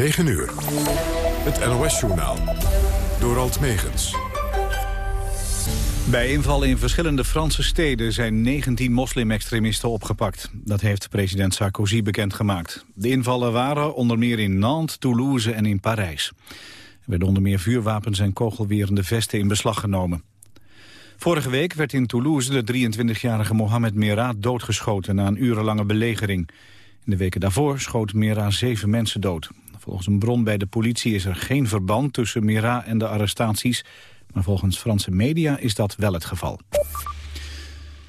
9 uur. Het NOS-journaal. Door Alt Megens. Bij invallen in verschillende Franse steden zijn 19 moslimextremisten opgepakt. Dat heeft president Sarkozy bekendgemaakt. De invallen waren onder meer in Nantes, Toulouse en in Parijs. Er werden onder meer vuurwapens en kogelwerende vesten in beslag genomen. Vorige week werd in Toulouse de 23-jarige Mohamed Merah doodgeschoten na een urenlange belegering. In de weken daarvoor schoot Merah zeven mensen dood. Volgens een bron bij de politie is er geen verband tussen Mira en de arrestaties. Maar volgens Franse media is dat wel het geval.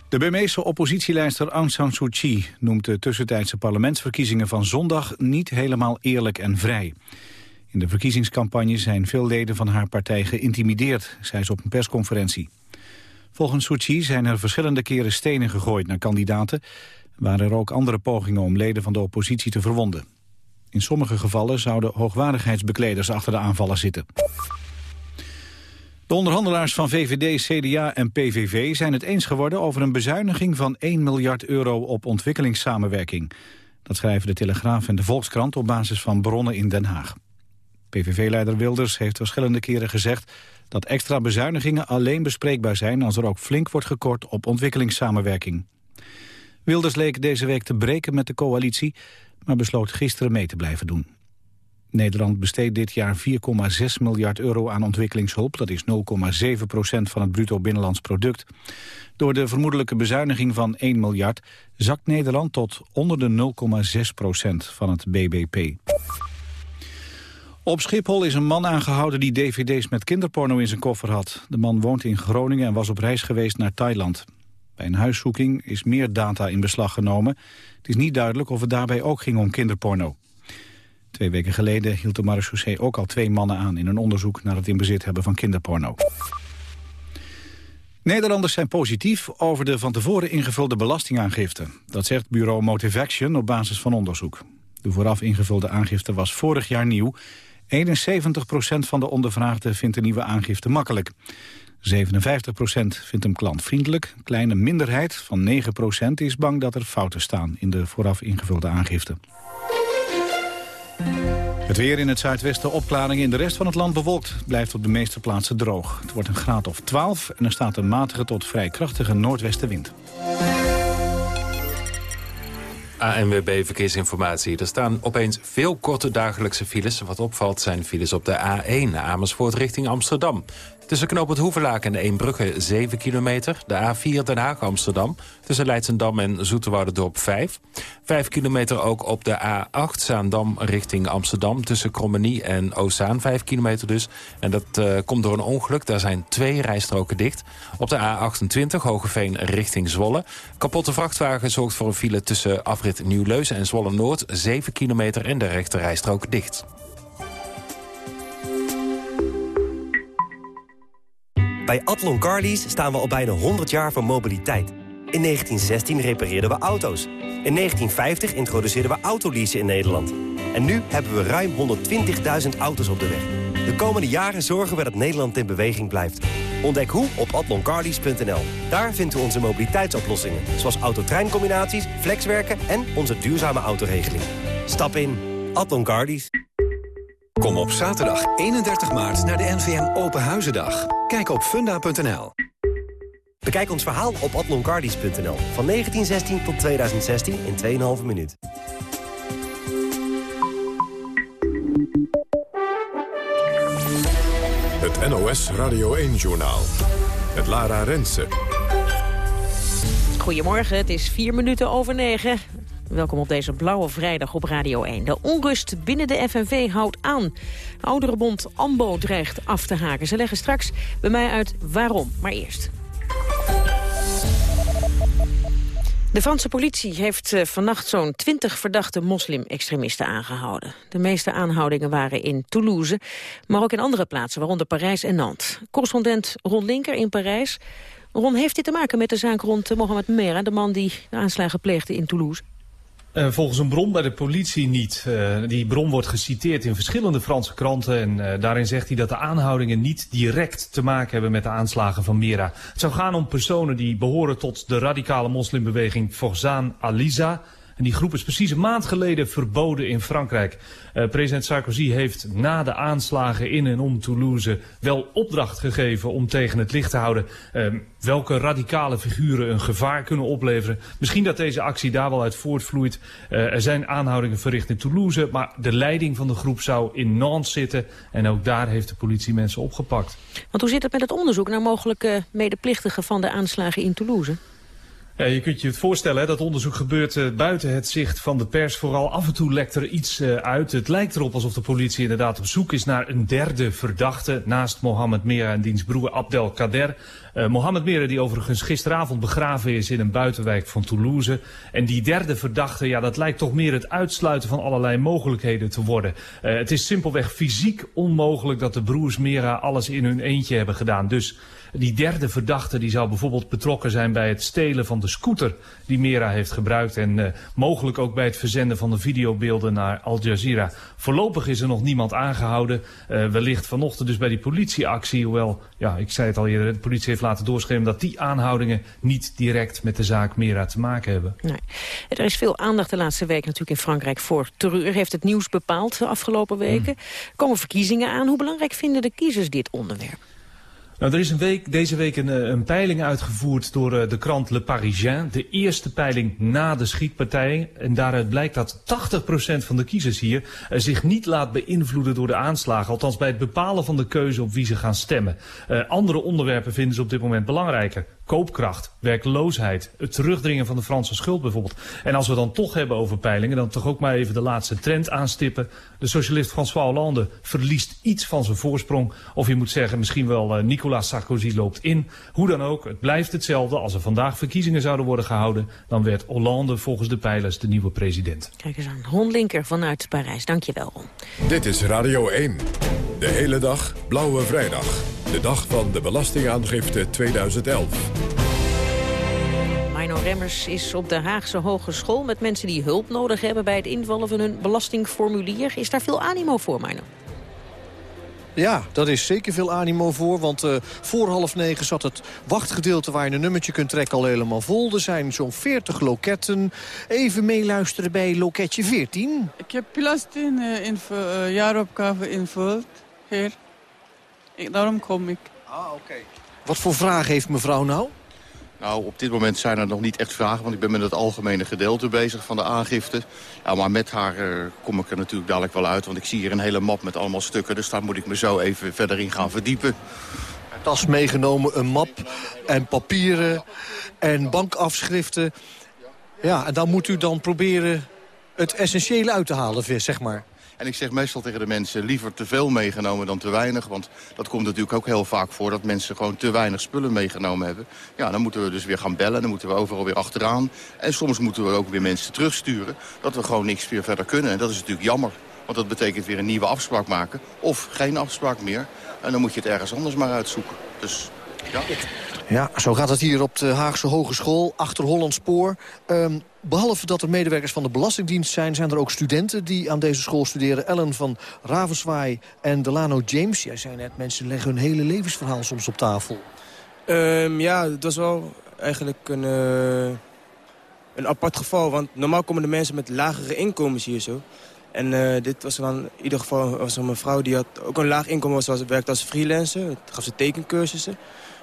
De Burmeese oppositielijster Aung San Suu Kyi noemt de tussentijdse parlementsverkiezingen van zondag niet helemaal eerlijk en vrij. In de verkiezingscampagne zijn veel leden van haar partij geïntimideerd, zei ze op een persconferentie. Volgens Suu Kyi zijn er verschillende keren stenen gegooid naar kandidaten. Waren er ook andere pogingen om leden van de oppositie te verwonden. In sommige gevallen zouden hoogwaardigheidsbekleders achter de aanvallen zitten. De onderhandelaars van VVD, CDA en PVV zijn het eens geworden over een bezuiniging van 1 miljard euro op ontwikkelingssamenwerking. Dat schrijven de Telegraaf en de Volkskrant op basis van bronnen in Den Haag. PVV-leider Wilders heeft verschillende keren gezegd dat extra bezuinigingen alleen bespreekbaar zijn als er ook flink wordt gekort op ontwikkelingssamenwerking. Wilders leek deze week te breken met de coalitie, maar besloot gisteren mee te blijven doen. Nederland besteedt dit jaar 4,6 miljard euro aan ontwikkelingshulp. Dat is 0,7 procent van het bruto binnenlands product. Door de vermoedelijke bezuiniging van 1 miljard... zakt Nederland tot onder de 0,6 procent van het BBP. Op Schiphol is een man aangehouden die dvd's met kinderporno in zijn koffer had. De man woont in Groningen en was op reis geweest naar Thailand. Bij een huiszoeking is meer data in beslag genomen. Het is niet duidelijk of het daarbij ook ging om kinderporno. Twee weken geleden hield de marechaussee ook al twee mannen aan... in een onderzoek naar het in bezit hebben van kinderporno. Nederlanders zijn positief over de van tevoren ingevulde belastingaangifte. Dat zegt bureau Motivaction op basis van onderzoek. De vooraf ingevulde aangifte was vorig jaar nieuw. 71% van de ondervraagden vindt de nieuwe aangifte makkelijk. 57% vindt hem klantvriendelijk. Een kleine minderheid van 9% is bang dat er fouten staan in de vooraf ingevulde aangifte. Het weer in het zuidwesten opklaringen in de rest van het land bewolkt. blijft op de meeste plaatsen droog. Het wordt een graad of 12 en er staat een matige tot vrij krachtige noordwestenwind. ANWB Verkeersinformatie. Er staan opeens veel korte dagelijkse files. Wat opvalt zijn files op de A1 Amersfoort richting Amsterdam. Tussen Knoop het Hoevelaak en de Eembrugge 7 kilometer. De A4 Den Haag-Amsterdam. Tussen Leidsendam en Dorp 5. 5 kilometer ook op de A8 Zaandam richting Amsterdam. Tussen Krommenie en Oostzaan 5 kilometer dus. En dat uh, komt door een ongeluk. Daar zijn twee rijstroken dicht. Op de A28 Hogeveen richting Zwolle. Kapotte vrachtwagen zorgt voor een file tussen afrit Nieuw-Leuzen en Zwolle-Noord. 7 kilometer en de rechte rijstrook dicht. Bij Atlon Carlies staan we al bijna 100 jaar van mobiliteit. In 1916 repareerden we auto's. In 1950 introduceerden we autoleasen in Nederland. En nu hebben we ruim 120.000 auto's op de weg. De komende jaren zorgen we dat Nederland in beweging blijft. Ontdek hoe op atloncarlies.nl. Daar vindt u onze mobiliteitsoplossingen. Zoals autotreincombinaties, flexwerken en onze duurzame autoregeling. Stap in. Atlon Carlies. Kom op zaterdag 31 maart naar de NVM Open Huizendag. Kijk op funda.nl. Bekijk ons verhaal op atloncardies.nl. Van 1916 tot 2016 in 2,5 minuut. Het NOS Radio 1-journaal. Met Lara Rensen. Goedemorgen, het is vier minuten over negen. Welkom op deze blauwe vrijdag op Radio 1. De onrust binnen de FNV houdt aan. Ouderenbond AMBO dreigt af te haken. Ze leggen straks bij mij uit waarom. Maar eerst. De Franse politie heeft uh, vannacht zo'n 20 verdachte moslim-extremisten aangehouden. De meeste aanhoudingen waren in Toulouse, maar ook in andere plaatsen, waaronder Parijs en Nantes. Correspondent Ron Linker in Parijs. Ron, heeft dit te maken met de zaak rond Mohamed Merah, de man die de aanslagen pleegde in Toulouse? Uh, volgens een bron bij de politie niet. Uh, die bron wordt geciteerd in verschillende Franse kranten. En uh, daarin zegt hij dat de aanhoudingen niet direct te maken hebben met de aanslagen van Mira. Het zou gaan om personen die behoren tot de radicale moslimbeweging Forzan Aliza. En die groep is precies een maand geleden verboden in Frankrijk. Uh, president Sarkozy heeft na de aanslagen in en om Toulouse wel opdracht gegeven om tegen het licht te houden uh, welke radicale figuren een gevaar kunnen opleveren. Misschien dat deze actie daar wel uit voortvloeit. Uh, er zijn aanhoudingen verricht in Toulouse, maar de leiding van de groep zou in Nantes zitten. En ook daar heeft de politie mensen opgepakt. Want hoe zit het met het onderzoek naar mogelijke medeplichtigen van de aanslagen in Toulouse? Je kunt je het voorstellen, dat onderzoek gebeurt uh, buiten het zicht van de pers. Vooral af en toe lekt er iets uh, uit. Het lijkt erop alsof de politie inderdaad op zoek is naar een derde verdachte... naast Mohammed Mera en diens broer Abdelkader. Uh, Mohammed Mera die overigens gisteravond begraven is in een buitenwijk van Toulouse. En die derde verdachte, ja, dat lijkt toch meer het uitsluiten van allerlei mogelijkheden te worden. het is simpelweg fysiek onmogelijk dat de broers Mera alles in hun eentje hebben gedaan. Dus... Die derde verdachte die zou bijvoorbeeld betrokken zijn bij het stelen van de scooter die Mera heeft gebruikt. En uh, mogelijk ook bij het verzenden van de videobeelden naar Al Jazeera. Voorlopig is er nog niemand aangehouden. Uh, wellicht vanochtend dus bij die politieactie. Hoewel, ja, ik zei het al eerder, de politie heeft laten doorschemeren dat die aanhoudingen niet direct met de zaak Mera te maken hebben. Nee. Er is veel aandacht de laatste week natuurlijk in Frankrijk voor terreur. Heeft het nieuws bepaald de afgelopen weken. Mm. Komen verkiezingen aan. Hoe belangrijk vinden de kiezers dit onderwerp? Nou, er is een week, deze week een, een peiling uitgevoerd door uh, de krant Le Parisien. De eerste peiling na de schietpartij. En daaruit blijkt dat 80% van de kiezers hier uh, zich niet laat beïnvloeden door de aanslagen. Althans bij het bepalen van de keuze op wie ze gaan stemmen. Andere onderwerpen vinden ze op dit moment belangrijker koopkracht, werkloosheid, het terugdringen van de Franse schuld bijvoorbeeld. En als we dan toch hebben over peilingen, dan toch ook maar even de laatste trend aanstippen. De socialist François Hollande verliest iets van zijn voorsprong. Of je moet zeggen, misschien wel uh, Nicolas Sarkozy loopt in. Hoe dan ook, het blijft hetzelfde. Als er vandaag verkiezingen zouden worden gehouden, dan werd Hollande volgens de peilers de nieuwe president. Kijk eens aan, Ron Linker vanuit Parijs. Dank je wel. Dit is Radio 1. De hele dag Blauwe Vrijdag. De dag van de Belastingaangifte 2011. Mino Remmers is op de Haagse Hogeschool met mensen die hulp nodig hebben bij het invullen van hun belastingformulier. Is daar veel animo voor, Mino? Ja, daar is zeker veel animo voor. Want uh, voor half negen zat het wachtgedeelte waar je een nummertje kunt trekken al helemaal vol. Er zijn zo'n 40 loketten. Even meeluisteren bij loketje 14. Ik heb belasting uh, uh, jaaropgave invuld, heer. Ik, daarom kom ik. Ah, oké. Okay. Wat voor vraag heeft mevrouw nou? Nou, op dit moment zijn er nog niet echt vragen, want ik ben met het algemene gedeelte bezig van de aangifte. Ja, maar met haar uh, kom ik er natuurlijk dadelijk wel uit, want ik zie hier een hele map met allemaal stukken. Dus daar moet ik me zo even verder in gaan verdiepen. Tas meegenomen, een map en papieren en bankafschriften. Ja, en dan moet u dan proberen het essentiële uit te halen, zeg maar. En ik zeg meestal tegen de mensen liever te veel meegenomen dan te weinig. Want dat komt natuurlijk ook heel vaak voor dat mensen gewoon te weinig spullen meegenomen hebben. Ja, dan moeten we dus weer gaan bellen, dan moeten we overal weer achteraan. En soms moeten we ook weer mensen terugsturen dat we gewoon niks meer verder kunnen. En dat is natuurlijk jammer. Want dat betekent weer een nieuwe afspraak maken. Of geen afspraak meer. En dan moet je het ergens anders maar uitzoeken. Dus ja. Ja, zo gaat het hier op de Haagse Hogeschool, achter Holland Spoor. Um, behalve dat er medewerkers van de Belastingdienst zijn... zijn er ook studenten die aan deze school studeren. Ellen van Ravenswaai en Delano James. Jij zei net, mensen leggen hun hele levensverhaal soms op tafel. Um, ja, dat was wel eigenlijk een, uh, een apart geval. Want normaal komen de mensen met lagere inkomens hier zo. En uh, dit was dan in ieder geval was een mevrouw die had ook een laag inkomen. Ze werkte als freelancer, gaf ze tekencursussen.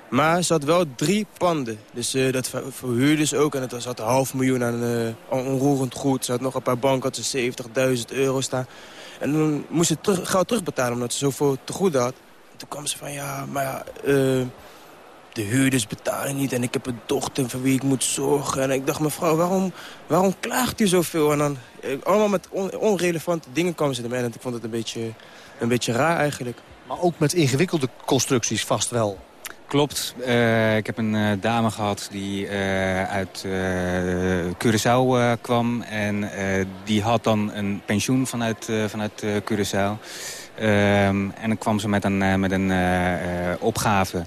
Maar ze had wel drie panden. Dus uh, dat verhuurde ze ook. En het had een half miljoen aan uh, onroerend goed. Ze had nog een paar banken, had ze 70.000 euro staan. En dan moest ze terug, geld terugbetalen omdat ze zoveel te goed had. En toen kwam ze van, ja, maar ja, uh, de huurders betalen niet. En ik heb een dochter voor wie ik moet zorgen. En ik dacht, mevrouw, waarom, waarom klaagt u zoveel? En dan allemaal met on, onrelevante dingen kwamen ze ermee. En ik vond het een beetje, een beetje raar eigenlijk. Maar ook met ingewikkelde constructies vast wel. Klopt. Uh, ik heb een uh, dame gehad die uh, uit Curaçao kwam. En die had dan een pensioen vanuit, vanuit Curaçao. en dan kwam ze met een, met een opgave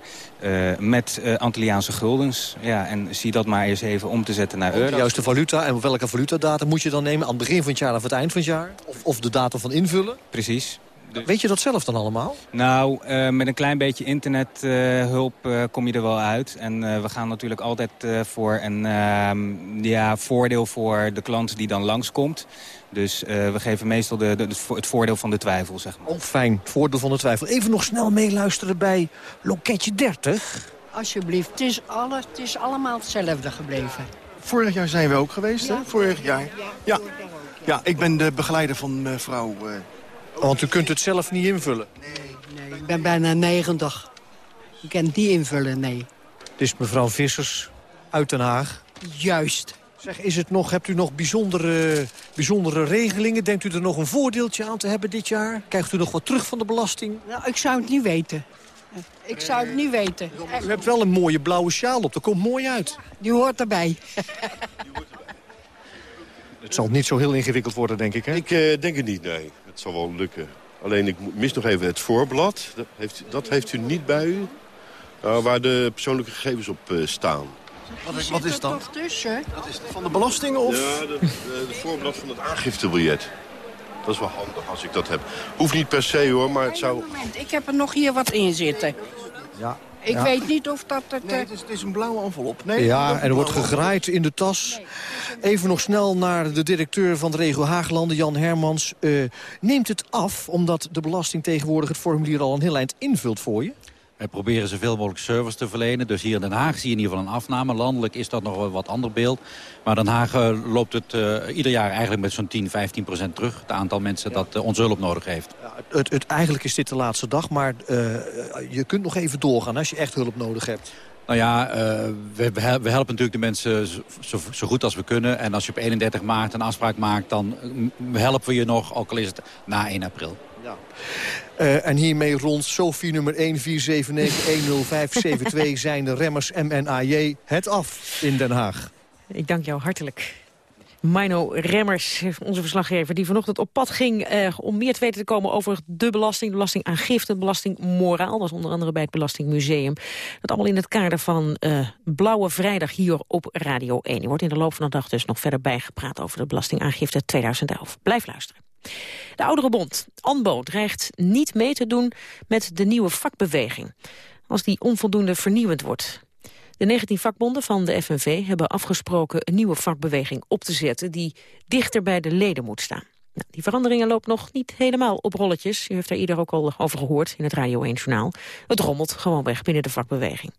met Antilliaanse guldens. Ja, en zie dat maar eens even om te zetten naar euro. De juiste valuta. En welke valutadata moet je dan nemen? Aan het begin van het jaar of het eind van het jaar? Of, of de datum van invullen? Precies. Weet je dat zelf dan allemaal? Nou, uh, met een klein beetje internethulp uh, kom je er wel uit. En uh, we gaan natuurlijk altijd voor een ehm, ja, voordeel voor de klant die dan langskomt. Dus we geven meestal de, de, het voordeel van de twijfel, zeg maar. Oh, fijn. Het voordeel van de twijfel. Even nog snel meeluisteren bij Loketje 30. Alsjeblieft. Het is, alles, het is allemaal hetzelfde gebleven. Vorig jaar zijn we ook geweest, ja, hè? Vorig jaar. Ja. ja, ik ben de begeleider van mevrouw... Want u kunt het zelf niet invullen? Nee, nee ik ben bijna 90. Ik kan niet invullen, nee. Het is mevrouw Vissers uit Den Haag. Juist. Zeg, is het nog, hebt u nog bijzondere, bijzondere regelingen? Denkt u er nog een voordeeltje aan te hebben dit jaar? Krijgt u nog wat terug van de belasting? Nou, ik zou het niet weten. Ik zou het niet weten. U hebt wel een mooie blauwe sjaal op, dat komt mooi uit. Die hoort erbij. Het zal niet zo heel ingewikkeld worden, denk ik, hè? Ik uh, denk het niet, nee. Het zal wel lukken. Alleen ik mis nog even het voorblad. Dat heeft, dat heeft u niet bij u. Uh, waar de persoonlijke gegevens op uh, staan. Wat is, wat is dat? Tussen? Dat is van de belastingen of? Ja, de, de, de voorblad van het aangiftebiljet. Dat is wel handig als ik dat heb. Hoeft niet per se hoor, maar het zou... moment, ik heb er nog hier wat in zitten. Ja, ik weet niet of dat... Het, nee, het is, het is een blauwe envelop. Nee, ja, en er wordt gegraaid in de tas. Even nog snel naar de directeur van de regio Haaglanden, Jan Hermans. Uh, neemt het af, omdat de belasting tegenwoordig het formulier al een heel eind invult voor je? Proberen zoveel mogelijk service te verlenen. Dus hier in Den Haag zie je in ieder geval een afname. Landelijk is dat nog een wat ander beeld. Maar Den Haag uh, loopt het uh, ieder jaar eigenlijk met zo'n 10, 15 procent terug. Het aantal mensen dat uh, onze hulp nodig heeft. Ja, het, het, eigenlijk is dit de laatste dag, maar je kunt nog even doorgaan als je echt hulp nodig hebt. Nou ja, we, we, helpen natuurlijk de mensen zo, zo, goed als we kunnen. En als je op 31 maart een afspraak maakt, dan helpen we je nog, ook al is het na 1 april. Ja. Uh, en hiermee rond Sophie nummer 147910572 zijn de remmers MNAJ het af in Den Haag. Ik dank jou hartelijk. Mino Remmers, onze verslaggever, die vanochtend op pad ging... Uh, om meer te weten te komen over de belasting, de belastingaangifte... belastingmoraal, was onder andere bij het Belastingmuseum. Dat allemaal in het kader van uh, Blauwe Vrijdag hier op Radio 1. Die wordt in de loop van de dag dus nog verder bijgepraat... over de belastingaangifte 2011. Blijf luisteren. De Ouderenbond, ANBO, dreigt niet mee te doen met de nieuwe vakbeweging. Als die onvoldoende vernieuwend wordt. De 19 vakbonden van de FNV hebben afgesproken een nieuwe vakbeweging op te zetten... die dichter bij de leden moet staan. Nou, die veranderingen lopen nog niet helemaal op rolletjes. U heeft er ieder ook al over gehoord in het Radio 1-journaal. Het rommelt gewoon weg binnen de vakbeweging.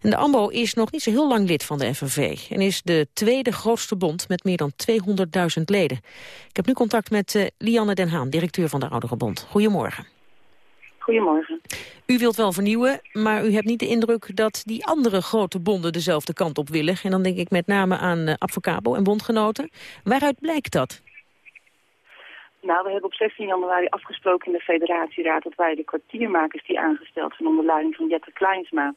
En de AMBO is nog niet zo heel lang lid van de FNV... en is de tweede grootste bond met meer dan 200.000 leden. Ik heb nu contact met uh, Lianne Den Haan, directeur van de Oudere Bond. Goedemorgen. Goedemorgen. U wilt wel vernieuwen, maar u hebt niet de indruk dat die andere grote bonden dezelfde kant op willen. En dan denk ik met name aan uh, Advocabo en bondgenoten. Waaruit blijkt dat? Nou, we hebben op 16 januari afgesproken in de federatieraad dat wij de kwartiermakers die aangesteld zijn onder leiding van Jette Kleinsma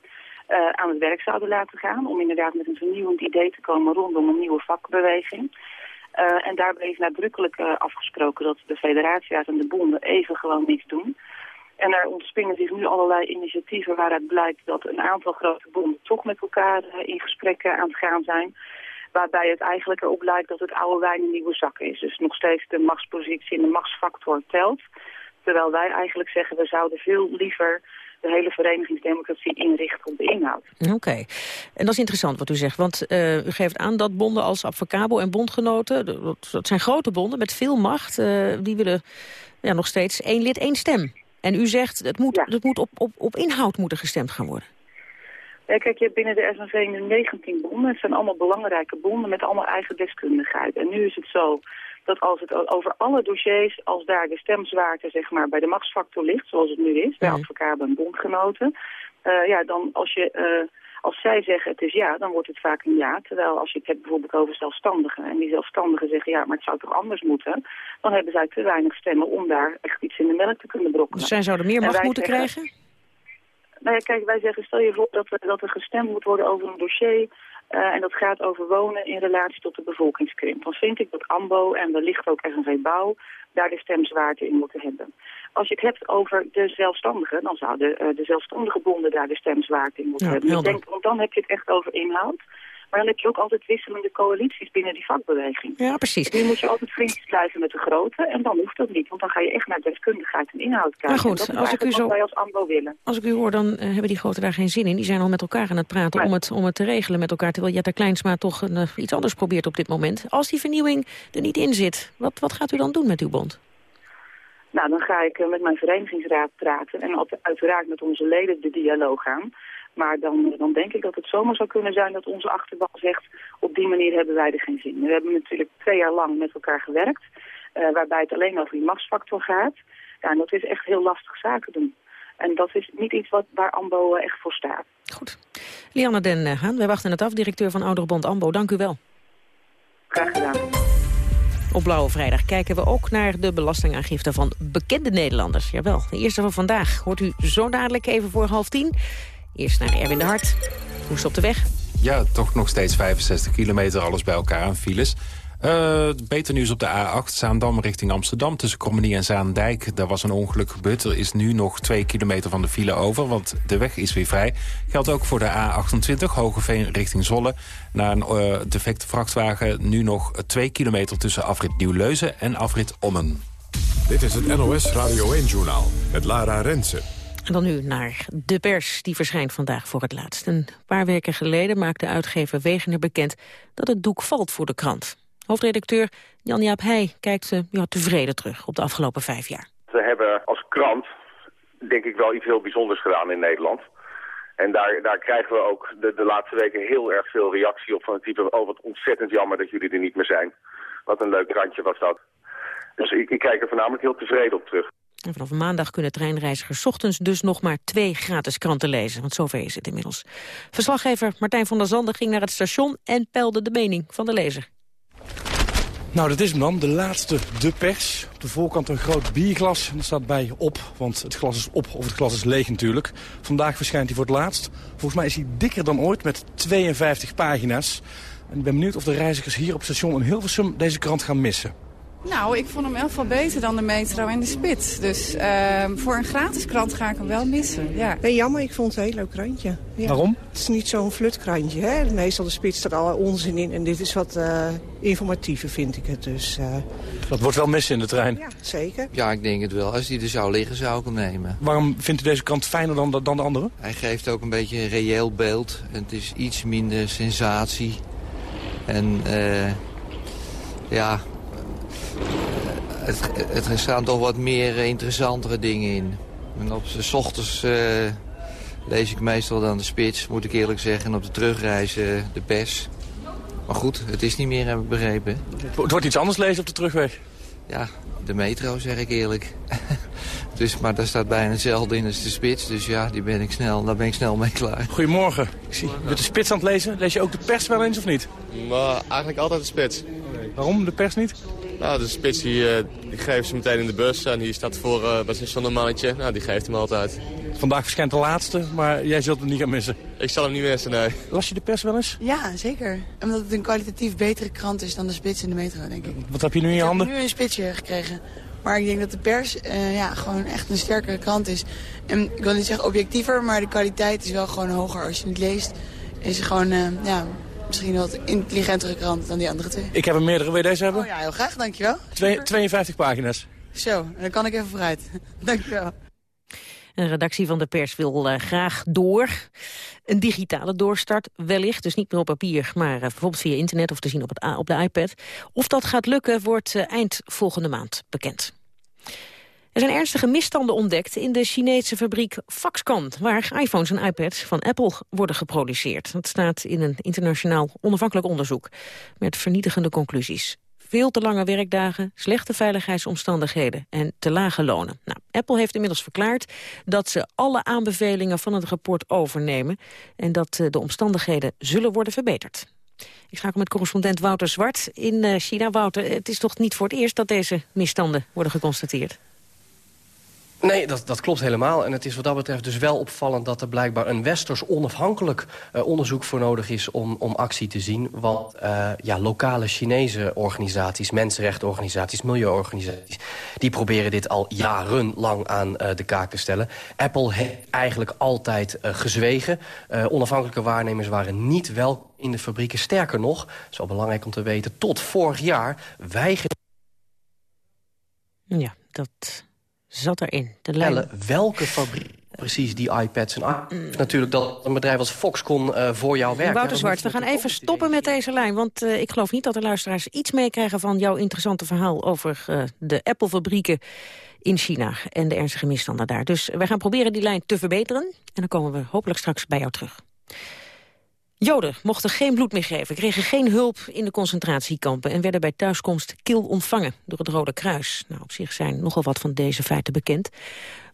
uh, aan het werk zouden laten gaan. Om inderdaad met een vernieuwend idee te komen rondom een nieuwe vakbeweging. Uh, en daarbij is nadrukkelijk uh, afgesproken dat de federatieraad en de bonden even gewoon niets doen. En er ontspringen zich nu allerlei initiatieven waaruit blijkt dat een aantal grote bonden toch met elkaar in gesprekken aan het gaan zijn. Waarbij het eigenlijk erop lijkt dat het oude wijn een nieuwe zak is. Dus nog steeds de machtspositie en de machtsfactor telt. Terwijl wij eigenlijk zeggen we zouden veel liever de hele verenigingsdemocratie inrichten op de inhoud. Oké. Okay. En dat is interessant wat u zegt. Want uh, u geeft aan dat bonden als Advocabo en bondgenoten... dat, zijn grote bonden met veel macht. Uh, die willen ja, nog steeds één lid, één stem. En u zegt het moet, ja. het moet op, op, op inhoud moeten gestemd gaan worden. Ja, kijk, je hebt binnen de SNV nu 19 bonden. Het zijn allemaal belangrijke bonden met allemaal eigen deskundigheid. En nu is het zo dat als het over alle dossiers, als daar de stemzwaarte zeg maar, bij de machtsfactor ligt, zoals het nu is, bij advocaten en bondgenoten, uh, ja, dan als je... Uh, als zij zeggen het is ja, dan wordt het vaak een ja. Terwijl als je het hebt bijvoorbeeld over zelfstandigen... en die zelfstandigen zeggen ja, maar het zou toch anders moeten... dan hebben zij te weinig stemmen om daar echt iets in de melk te kunnen brokkelen. Dus zij zouden meer macht moeten zeggen, krijgen? Nou ja, kijk, wij zeggen stel je voor dat, er, dat er gestemd moet worden over een dossier... Uh, en dat gaat over wonen in relatie tot de bevolkingskrimp. Dan vind ik dat AMBO en wellicht ook FNV Bouw daar de stemzwaarte in moeten hebben. Als je het hebt over de zelfstandigen, dan zouden uh, de zelfstandige bonden daar de stemzwaarte in moeten ja, hebben. Ik denk, want dan heb je het echt over inhoud. Maar dan heb je ook altijd wisselende coalities binnen die vakbeweging. Ja, precies. Nu moet je altijd vriendjes blijven met de grote. En dan hoeft dat niet, want dan ga je echt naar deskundigheid en inhoud kijken. Maar goed, dat is als ik u zo- wij als AMBO willen. Als ik u hoor, dan eh, hebben die groten daar geen zin in. Die zijn al met elkaar aan het praten om, het, om het te regelen met elkaar. Terwijl Jetta Kleinsma toch een, eh, iets anders probeert op dit moment. Als die vernieuwing er niet in zit, wat, wat gaat u dan doen met uw bond? Dan ga ik eh, met mijn verenigingsraad praten en uiteraard met onze leden de dialoog aan. Maar dan, dan denk ik dat het zomaar zou kunnen zijn dat onze achterban zegt... op die manier hebben wij er geen zin. in. We hebben natuurlijk twee jaar lang met elkaar gewerkt... eh, waarbij het alleen over die machtsfactor gaat. Ja, en dat is echt heel lastig zaken doen. En dat is niet iets wat, waar AMBO eh, echt voor staat. Lianne Den eh, Haan, wij wachten het af. Directeur van Ouderenbond AMBO, dank u wel. Graag gedaan. Op Blauwe Vrijdag kijken we ook naar de belastingaangifte van bekende Nederlanders. Jawel, de eerste van vandaag hoort u zo dadelijk even voor half tien. Eerst naar Erwin de Hart. Hoe is op de weg? Ja, toch nog steeds 65 kilometer, alles bij elkaar aan files. Eh, beter nieuws op de A8, Zaandam richting Amsterdam. Tussen Krommenie en Zaandijk, daar was een ongeluk gebeurd. Er is nu nog 2 kilometer van de file over, want de weg is weer vrij. Geldt ook voor de A28, Hogeveen richting Zolle. Na een eh, defecte vrachtwagen nu nog 2 kilometer tussen afrit Nieuw-Leuzen en afrit Ommen. Dit is het NOS Radio 1-journaal met Lara Rensen. En dan nu naar de pers. Die verschijnt vandaag voor het laatst. Een paar weken geleden maakte uitgever Wegener bekend... dat het doek valt voor de krant. Hoofdredacteur Jan-Jaap Heij kijkt eh, ja, tevreden terug op de afgelopen vijf jaar. We hebben als krant denk ik wel iets heel bijzonders gedaan in Nederland. En daar, daar krijgen we ook de, de laatste weken heel erg veel reactie op van het type... oh, wat ontzettend jammer dat jullie er niet meer zijn. Wat een leuk randje was dat. Dus ik, ik kijk er voornamelijk heel tevreden op terug. En vanaf maandag kunnen treinreizigers 's ochtends dus nog maar twee gratis kranten lezen. Want zover is het inmiddels. Verslaggever Martijn van der Zanden ging naar het station en peilde de mening van de lezer. Nou, dat is hem dan. De laatste, de pers. Op de voorkant een groot bierglas. En er staat bij op, want het glas is op of het glas is leeg natuurlijk. Vandaag verschijnt hij voor het laatst. Volgens mij is hij dikker dan ooit met 52 pagina's. En ik ben benieuwd of de reizigers hier op station in Hilversum deze krant gaan missen. Nou, ik vond hem in elk geval beter dan de Metro en de Spits. Dus ehm, voor een gratis krant ga ik hem wel missen, ja. Nee, jammer, ik vond het een heel leuk krantje. Ja. Waarom? Het is niet zo'n flutkrantje, hè. Meestal de spits er alle onzin in. En dit is wat eh, informatiever, vind ik het. Dus eh, Dat wordt wel missen in de trein. ja, zeker. Ja, ik denk het wel. Als die er zou liggen, zou ik hem nemen. Waarom vindt u deze krant fijner dan, de- dan de andere? Hij geeft ook een beetje een reëel beeld. Het is iets minder sensatie. En eh, ja, het, het, er staan toch wat meer eh, interessantere dingen in. En op de 's ochtends eh, lees ik meestal dan de spits, moet ik eerlijk zeggen. En op de terugreis eh, de pers. Maar goed, het is niet meer, heb ik begrepen. Het wordt iets anders lezen op de terugweg. Ja, de metro, zeg ik eerlijk. dus, maar daar staat bijna hetzelfde in als de spits. Dus ja, die ben ik snel, daar ben ik snel mee klaar. Goedemorgen. Ik zie je bent de spits aan het lezen. Lees je ook de pers wel eens of niet? Maar eigenlijk altijd de spits. Waarom de pers niet? Nou, de spits die, eh, die geeft ze meteen in de bus. En die staat voor uh, bij zo'n mannetje. Nou, die geeft hem altijd. Vandaag verschijnt de laatste, maar jij zult hem niet gaan missen. Ik zal hem niet missen, nee. Las je de pers wel eens? Ja, zeker. Omdat het een kwalitatief betere krant is dan de spits in de metro, denk ik. Wat heb je nu in je ik handen? heb nu een spitsje gekregen. Maar ik denk dat de pers eh, ja, gewoon echt een sterkere krant is. En ik wil niet zeggen objectiever, maar de kwaliteit is wel gewoon hoger. Als je het leest, is het gewoon eh, ja, misschien een wat intelligentere krant dan die andere twee. Ik heb er meerdere. Wil je deze hebben? Oh ja, heel graag, dankjewel. Twee, 52 pagina's. Zo, dan kan ik even vooruit. dankjewel. Een redactie van de pers wil eh, graag door. Een digitale doorstart wellicht, dus niet meer op papier... maar uh, bijvoorbeeld via internet of te zien op, het, op de iPad. Of dat gaat lukken, wordt uh, eind volgende maand bekend. Er zijn ernstige misstanden ontdekt in de Chinese fabriek Foxconn... waar iPhones en iPads van Apple worden geproduceerd. Dat staat in een internationaal onafhankelijk onderzoek... met vernietigende conclusies veel te lange werkdagen, slechte veiligheidsomstandigheden en te lage lonen. Nou, Apple heeft inmiddels verklaard dat ze alle aanbevelingen van het rapport overnemen en dat uh, de omstandigheden zullen worden verbeterd. Ik schakel met correspondent Wouter Zwart in uh, China. Wouter, het is toch niet voor het eerst dat deze misstanden worden geconstateerd? Nee, dat, dat klopt helemaal. En het is wat dat betreft dus wel opvallend... dat er blijkbaar een westers onafhankelijk uh, onderzoek voor nodig is... om, om actie te zien. Want uh, ja, lokale Chinese organisaties, mensenrechtenorganisaties... milieuorganisaties, die proberen dit al jarenlang aan uh, de kaak te stellen. Apple heeft eigenlijk altijd gezwegen. onafhankelijke waarnemers waren niet wel in de fabrieken. Sterker nog, het is wel belangrijk om te weten... tot vorig jaar weigerde... Ja, dat zat erin. De lijn... welke fabriek precies die iPads en iPads. Natuurlijk dat een bedrijf als Foxconn uh, voor jou werkt. Wouter Zwart, we gaan even stoppen met deze lijn. Want uh, ik geloof niet dat de luisteraars iets meekrijgen... van jouw interessante verhaal over uh, de Apple-fabrieken in China... en de ernstige misstanden daar. Dus wij gaan proberen die lijn te verbeteren. En dan komen we hopelijk straks bij jou terug. Joden mochten geen bloed meer geven, kregen geen hulp in de concentratiekampen... en werden bij thuiskomst kil ontvangen door het Rode Kruis. Nou, op zich zijn nogal wat van deze feiten bekend.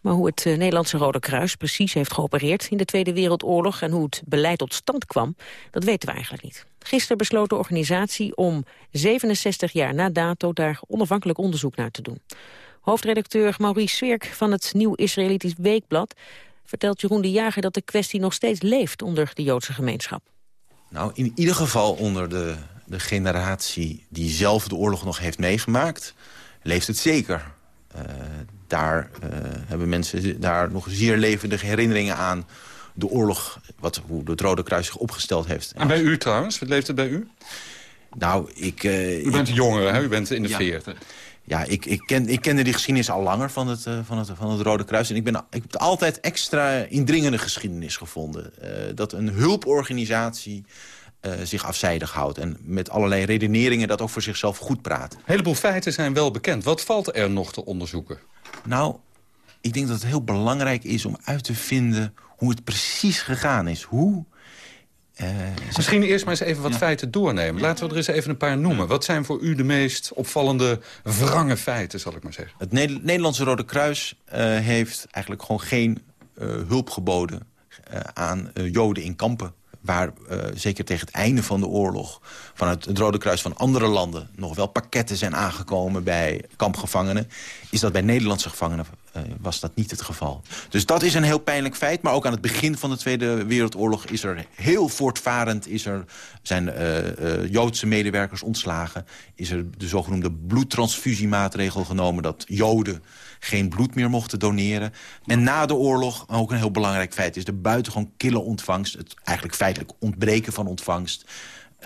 Maar hoe het uh, Nederlandse Rode Kruis precies heeft geopereerd in de Tweede Wereldoorlog... en hoe het beleid tot stand kwam, dat weten we eigenlijk niet. Gisteren besloot de organisatie om 67 jaar na dato daar onafhankelijk onderzoek naar te doen. Hoofdredacteur Maurice Swerk van het Nieuw Israëlitisch Weekblad vertelt Jeroen de Jager dat de kwestie nog steeds leeft onder de Joodse gemeenschap. Nou, in ieder geval onder de, de generatie die zelf de oorlog nog heeft meegemaakt, leeft het zeker. Uh, daar uh, hebben mensen daar nog zeer levendige herinneringen aan de oorlog, wat, hoe het Rode Kruis zich opgesteld heeft. En bij u trouwens, wat leeft het bij u? Nou, ik... Uh, u bent jongere, hè? U bent in de veertig. Ja, ik, ik, ken, ik kende die geschiedenis al langer van het, uh, van het, van het Rode Kruis. En ik, ben, ik heb altijd extra indringende geschiedenis gevonden. Uh, dat een hulporganisatie uh, zich afzijdig houdt. En met allerlei redeneringen dat ook voor zichzelf goed praat. Een heleboel feiten zijn wel bekend. Wat valt er nog te onderzoeken? Nou, ik denk dat het heel belangrijk is om uit te vinden hoe het precies gegaan is. Hoe Misschien eerst maar eens even wat ja. feiten doornemen. Laten we er eens even een paar noemen. Wat zijn voor u de meest opvallende wrange feiten, zal ik maar zeggen? Het Nederlandse Rode Kruis uh, heeft eigenlijk gewoon geen uh, hulp geboden... aan Joden in kampen waar uh, zeker tegen het einde van de oorlog... vanuit het Rode Kruis van andere landen nog wel pakketten zijn aangekomen bij kampgevangenen... is dat bij Nederlandse gevangenen uh, was dat niet het geval. Dus dat is een heel pijnlijk feit. Maar ook aan het begin van de Tweede Wereldoorlog is er heel voortvarend... Is er, zijn uh, Joodse medewerkers ontslagen. Is er de zogenoemde bloedtransfusiemaatregel genomen... dat Joden geen bloed meer mochten doneren. En na de oorlog, ook een heel belangrijk feit... is de buitengewoon kille ontvangst. Het eigenlijk feitelijk ontbreken van ontvangst.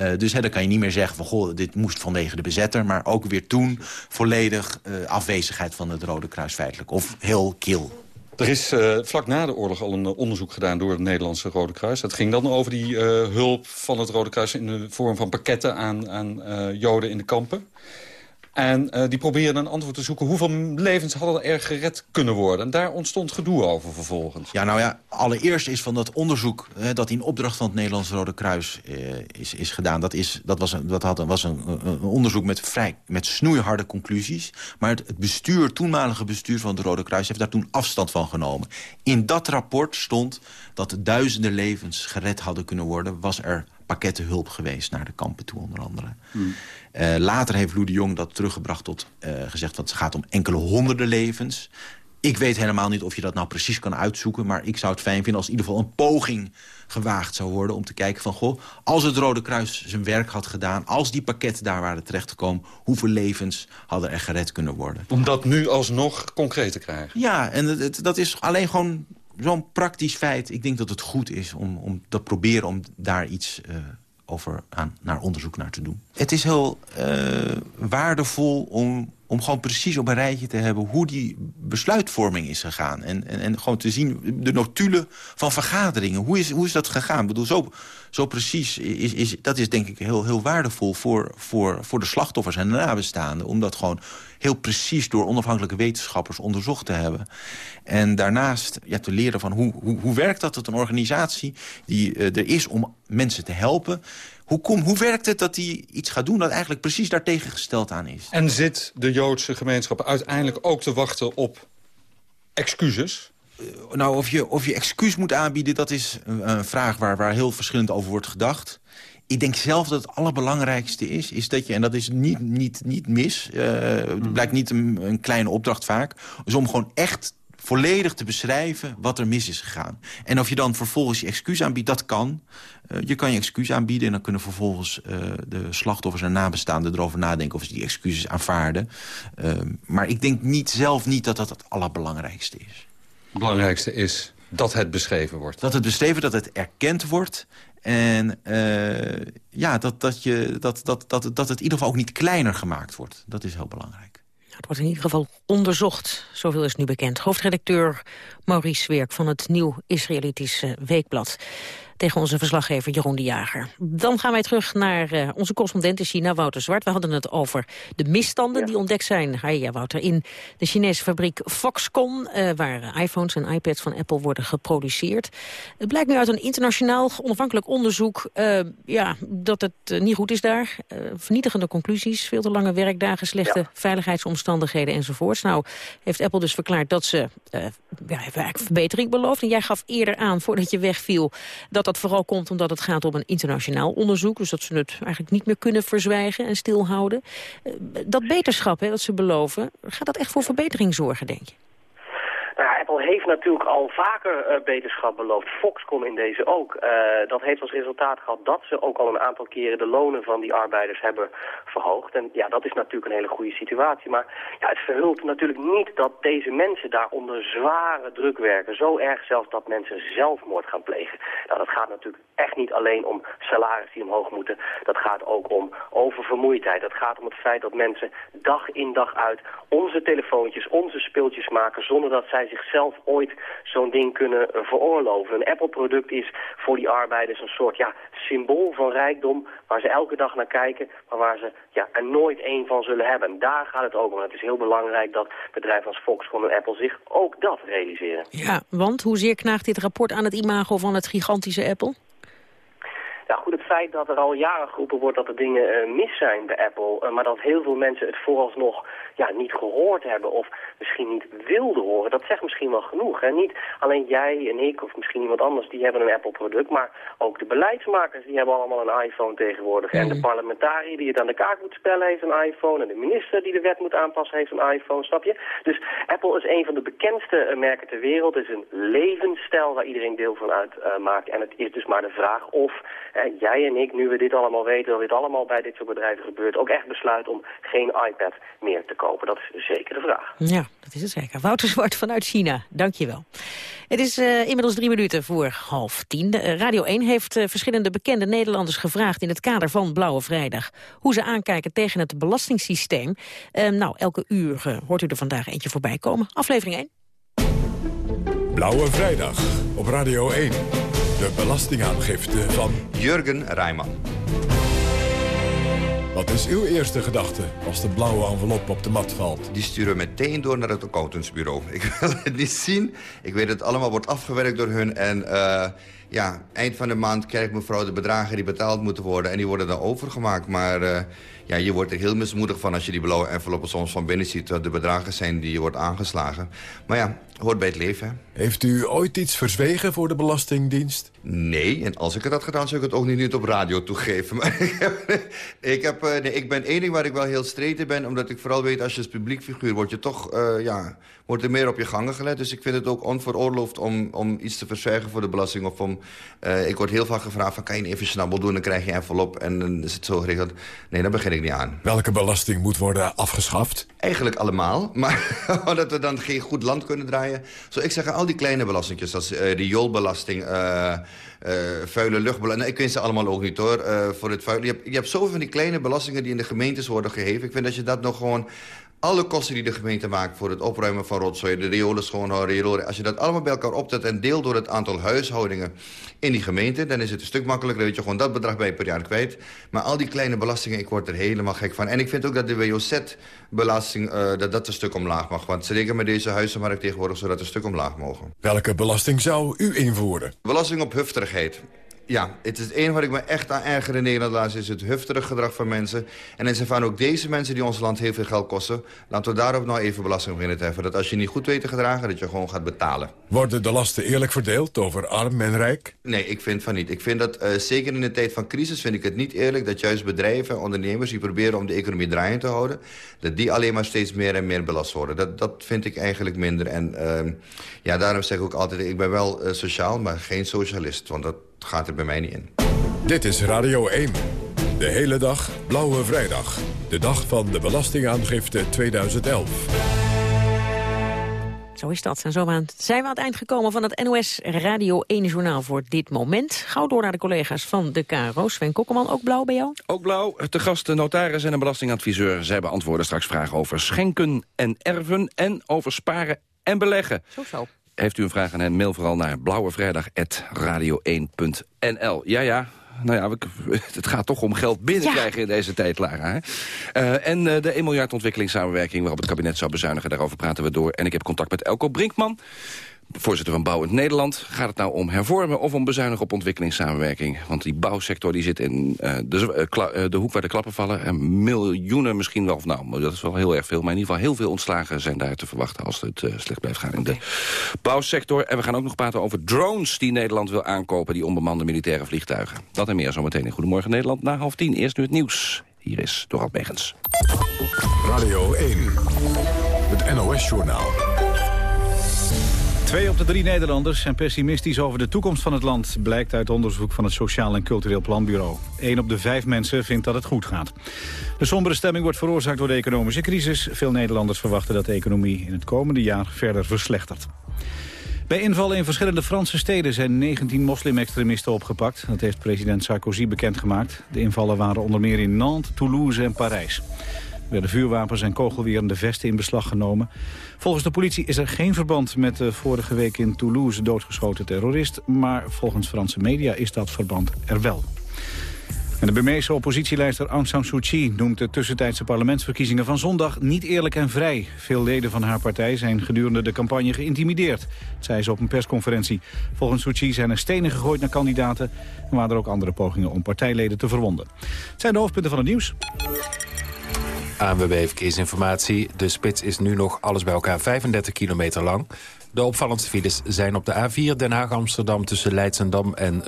Uh, dus hè, dan kan je niet meer zeggen van goh, dit moest vanwege de bezetter. Maar ook weer toen volledig uh, afwezigheid van het Rode Kruis feitelijk. Of heel kil. Er is uh, vlak na de oorlog al een onderzoek gedaan door het Nederlandse Rode Kruis. Dat ging dan over die hulp van het Rode Kruis in de vorm van pakketten aan, aan Joden in de kampen. En uh, die probeerden een antwoord te zoeken. Hoeveel levens hadden er gered kunnen worden? En daar ontstond gedoe over vervolgens. Ja, nou ja, allereerst is van dat onderzoek... Hè, dat in opdracht van het Nederlands Rode Kruis eh, is, is gedaan... dat, is, dat, was, een, had, was een, een onderzoek met, vrij, met snoeiharde conclusies. Maar het, het bestuur, toenmalige bestuur van het Rode Kruis... heeft daar toen afstand van genomen. In dat rapport stond dat duizenden levens gered hadden kunnen worden... was er pakketten hulp geweest naar de kampen toe onder andere. Hmm. Uh, later heeft Lou de Jong dat teruggebracht tot uh, gezegd... dat het gaat om enkele honderden levens. Ik weet helemaal niet of je dat nou precies kan uitzoeken... maar ik zou het fijn vinden als in ieder geval een poging gewaagd zou worden... om te kijken van, goh, als het Rode Kruis zijn werk had gedaan... als die pakketten daar waren terechtgekomen... hoeveel levens hadden er gered kunnen worden? Om dat nu alsnog concreet te krijgen? Ja, en dat is alleen gewoon zo'n praktisch feit. Ik denk dat het goed is om, om dat proberen om daar iets... Uh, over aan, naar onderzoek naar te doen. Het is heel uh, waardevol om, om gewoon precies op een rijtje te hebben... hoe die besluitvorming is gegaan. En, en, en gewoon te zien de notulen van vergaderingen. Hoe is, hoe is dat gegaan? Ik bedoel, zo, zo precies is, is... dat is denk ik heel, heel waardevol voor, voor, voor de slachtoffers en de nabestaanden. Om dat gewoon heel precies door onafhankelijke wetenschappers onderzocht te hebben. En daarnaast ja, te leren van hoe, hoe, hoe werkt dat tot een organisatie... die uh, er is om mensen te helpen... Hoe, kom, hoe werkt het dat hij iets gaat doen dat eigenlijk precies daartegen gesteld aan is? En zit de Joodse gemeenschap uiteindelijk ook te wachten op excuses? Uh, nou, of je, of je excuus moet aanbieden, dat is een, een vraag waar, waar heel verschillend over wordt gedacht. Ik denk zelf dat het allerbelangrijkste is, is dat je, en dat is niet, niet, niet mis... Uh, het blijkt niet een, een kleine opdracht vaak... is om gewoon echt volledig te beschrijven wat er mis is gegaan. En of je dan vervolgens je excuus aanbiedt, dat kan. Uh, je kan je excuus aanbieden en dan kunnen vervolgens uh, de slachtoffers en nabestaanden erover nadenken of ze die excuses aanvaarden. Uh, maar ik denk niet, zelf niet dat dat het allerbelangrijkste is. Het belangrijkste is dat het beschreven wordt. Dat het beschreven, dat het erkend wordt en uh, ja, dat, dat, je, dat, dat, dat, dat het in ieder geval ook niet kleiner gemaakt wordt. Dat is heel belangrijk. Het wordt in ieder geval onderzocht, zoveel is nu bekend. Hoofdredacteur Maurice Swerk van het Nieuw Israëlitische Weekblad tegen onze verslaggever Jeroen de Jager. Dan gaan wij terug naar uh, onze correspondent in China, Wouter Zwart. We hadden het over de misstanden ja. die ontdekt zijn, Hi, ja, Wouter, in de Chinese fabriek Foxconn, uh, waar iPhones en iPads van Apple worden geproduceerd. Het blijkt nu uit een internationaal onafhankelijk onderzoek uh, ja, dat het niet goed is daar. vernietigende conclusies, veel te lange werkdagen, slechte ja. veiligheidsomstandigheden enzovoorts. Nou heeft Apple dus verklaard dat ze ja, verbetering belooft. En jij gaf eerder aan, voordat je wegviel, dat dat vooral komt omdat het gaat om een internationaal onderzoek. Dus dat ze het eigenlijk niet meer kunnen verzwijgen en stilhouden. Dat beterschap hè, dat ze beloven, gaat dat echt voor verbetering zorgen, denk je? Heeft natuurlijk al vaker uh, beterschap beloofd. Foxconn in deze ook. Uh, dat heeft als resultaat gehad dat ze ook al een aantal keren de lonen van die arbeiders hebben verhoogd. En ja, dat is natuurlijk een hele goede situatie. Maar ja, het verhult natuurlijk niet dat deze mensen daar onder zware druk werken. Zo erg zelfs dat mensen zelfmoord gaan plegen. Nou, dat gaat natuurlijk echt niet alleen om salaris die omhoog moeten. Dat gaat ook om oververmoeidheid. Dat gaat om het feit dat mensen dag in dag uit onze telefoontjes, onze speeltjes maken... zonder dat zij zichzelf ooit zo'n ding kunnen veroorloven. Een Apple-product is voor die arbeiders een soort ja, symbool van rijkdom... waar ze elke dag naar kijken, maar waar ze ja, er nooit één van zullen hebben. En daar gaat het ook om. Het is heel belangrijk dat bedrijven als Foxconn en Apple zich ook dat realiseren. Ja, want hoezeer knaagt dit rapport aan het imago van het gigantische Apple? Ja, goed, het feit dat er al jaren geroepen wordt dat er dingen uh, mis zijn bij Apple... Uh, maar dat heel veel mensen het vooralsnog ja, niet gehoord hebben of misschien niet wilden horen... dat zegt misschien wel genoeg. Hè? Niet alleen jij en ik of misschien iemand anders die hebben een Apple-product... maar ook de beleidsmakers die hebben allemaal een iPhone tegenwoordig. Mm. En de parlementariër die het aan de kaart moet spellen heeft een iPhone... en de minister die de wet moet aanpassen heeft een iPhone, snap je? Dus Apple is een van de bekendste uh, merken ter wereld. Het is een levensstijl waar iedereen deel van uitmaakt. en het is dus maar de vraag of en jij en ik, nu we dit allemaal weten, dat dit allemaal bij dit soort bedrijven gebeurt, ook echt besluit om geen iPad meer te kopen. Dat is zeker de vraag. Ja, dat is het zeker. Wouter Zwart vanuit China, dankjewel. Het is uh, inmiddels drie minuten voor half tien. Uh, Radio 1 heeft uh, verschillende bekende Nederlanders gevraagd in het kader van Blauwe Vrijdag hoe ze aankijken tegen het belastingssysteem. nou, elke uur hoort u er vandaag eentje voorbij komen. Aflevering 1. Blauwe Vrijdag op Radio 1. De belastingaangifte van... Jurgen Rijman. Wat is uw eerste gedachte als de blauwe envelop op de mat valt? Die sturen meteen door naar het accountantsbureau. Ik wil het niet zien. Ik weet dat het allemaal wordt afgewerkt door hun. En uh, ja, eind van de maand krijgt mevrouw de bedragen die betaald moeten worden. En die worden dan overgemaakt. Maar uh, ja, je wordt er heel mismoedig van als je die blauwe enveloppen soms van binnen ziet. Wat de bedragen zijn die je wordt aangeslagen. Maar ja, hoort bij het leven. Heeft u ooit iets verzwegen voor de Belastingdienst? Nee, en als ik het had gedaan, zou ik het ook niet, op radio toegeven. Maar ik, heb, ik, heb, nee, ik ben één ding waar ik wel heel streten ben... omdat ik vooral weet, als je als publiek figuur word je toch... Uh, ja, wordt er meer op je gangen gelet. Dus ik vind het ook onveroorloofd om, om iets te verzwijgen voor de belasting. Of om, uh, ik word heel vaak gevraagd van, kan je even snabbel doen... dan krijg je een envelop en dan is het zo geregeld. Nee, daar begin ik niet aan. Welke belasting moet worden afgeschaft? Eigenlijk allemaal, maar omdat we dan geen goed land kunnen draaien. Zo, ik zeg al die kleine belastingjes, zoals uh, rioolbelasting... Uh, uh, vuile luchtbelasting. Nou, ik weet ze allemaal ook niet hoor. Voor het. Je, hebt, je hebt zoveel van die kleine belastingen die in de gemeentes worden geheven. Ik vind dat je dat nog gewoon alle kosten die de gemeente maakt voor het opruimen van rotzooi... de riolen schoonhouden, als je dat allemaal bij elkaar optelt... en deelt door het aantal huishoudingen in die gemeente... dan is het een stuk makkelijker, dat je gewoon dat bedrag bij per jaar kwijt. Maar al die kleine belastingen, ik word er helemaal gek van. En ik vind ook dat de WOZ-belasting, uh, dat dat een stuk omlaag mag. Want zeker met deze huizenmarkt tegenwoordig... zodat een stuk omlaag mogen. Welke belasting zou u invoeren? Belasting op hufterigheid. Ja, het is het enige wat ik me echt aan erger in Nederland laat... is het hufterig gedrag van mensen. En in van ook deze mensen die ons land heel veel geld kosten... laten we daarop nou even belasting beginnen te heffen. Dat als je niet goed weet te gedragen, dat je gewoon gaat betalen. Worden de lasten eerlijk verdeeld over arm en rijk? Nee, ik vind van niet. Ik vind dat, uh, zeker in de tijd van crisis, vind ik het niet eerlijk... dat juist bedrijven, ondernemers die proberen om de economie draaiend te houden... dat die alleen maar steeds meer en meer belast worden. Dat, dat vind ik eigenlijk minder. En uh, ja, daarom zeg ik ook altijd, ik ben wel uh, sociaal, maar geen socialist. Want dat gaat er bij mij niet in. Dit is Radio 1. De hele dag Blauwe Vrijdag. De dag van de Belastingaangifte 2011. Zo is dat. En zo zijn we aan het eind gekomen van het NOS Radio 1 Journaal voor dit moment. Gauw door naar de collega's van de KRO. Sven Kokkelman, ook blauw bij jou? Ook blauw. Te gast de notaris en een belastingadviseur. Zij beantwoorden straks vragen over schenken en erven... en over sparen en beleggen. Zo zo. Heeft u een vraag aan hen, mail vooral naar blauwevrijdag.radio1.nl. Ja, ja, nou ja, het gaat toch om geld binnenkrijgen in deze tijd, Lara. Uh, en uh, de 1 miljard ontwikkelingssamenwerking waarop het kabinet zou bezuinigen, daarover praten we door. En ik heb contact met Elko Brinkman voorzitter van Bouwend Nederland. Gaat het nou om hervormen of om bezuinigen op ontwikkelingssamenwerking? Want die bouwsector die zit in uh, de, uh, de, hoek waar de klappen vallen. En miljoenen misschien wel, nou, dat is wel heel erg veel. Maar in ieder geval heel veel ontslagen zijn daar te verwachten... als het uh, slecht blijft gaan in de bouwsector. En we gaan ook nog praten over drones die Nederland wil aankopen... die onbemande militaire vliegtuigen. Dat en meer zometeen in Goedemorgen Nederland na half tien. Eerst nu het nieuws. Hier is Dorald Megens. Radio 1, het NOS-journaal. Twee op de drie Nederlanders zijn pessimistisch over de toekomst van het land... blijkt uit onderzoek van het Sociaal en Cultureel Planbureau. Eén op de vijf mensen vindt dat het goed gaat. De sombere stemming wordt veroorzaakt door de economische crisis. Veel Nederlanders verwachten dat de economie in het komende jaar verder verslechtert. Bij invallen in verschillende Franse steden zijn 19 moslimextremisten opgepakt. Dat heeft president Sarkozy bekendgemaakt. De invallen waren onder meer in Nantes, Toulouse en Parijs. Werden vuurwapens en kogelwerende vesten in beslag genomen. Volgens de politie is er geen verband met de vorige week in Toulouse doodgeschoten terrorist. Maar volgens Franse media is dat verband er wel. De Burmeese oppositieleider Aung San Suu Kyi noemt de tussentijdse parlementsverkiezingen van zondag niet eerlijk en vrij. Veel leden van haar partij zijn gedurende de campagne geïntimideerd, zei ze op een persconferentie. Volgens Suu Kyi zijn er stenen gegooid naar kandidaten en waren er ook andere pogingen om partijleden te verwonden. Het zijn de hoofdpunten van het nieuws. ANWB Verkeersinformatie. De spits is nu nog alles bij elkaar 35 kilometer lang. De opvallendste files zijn op de A4 Den Haag-Amsterdam... tussen Leidsendam en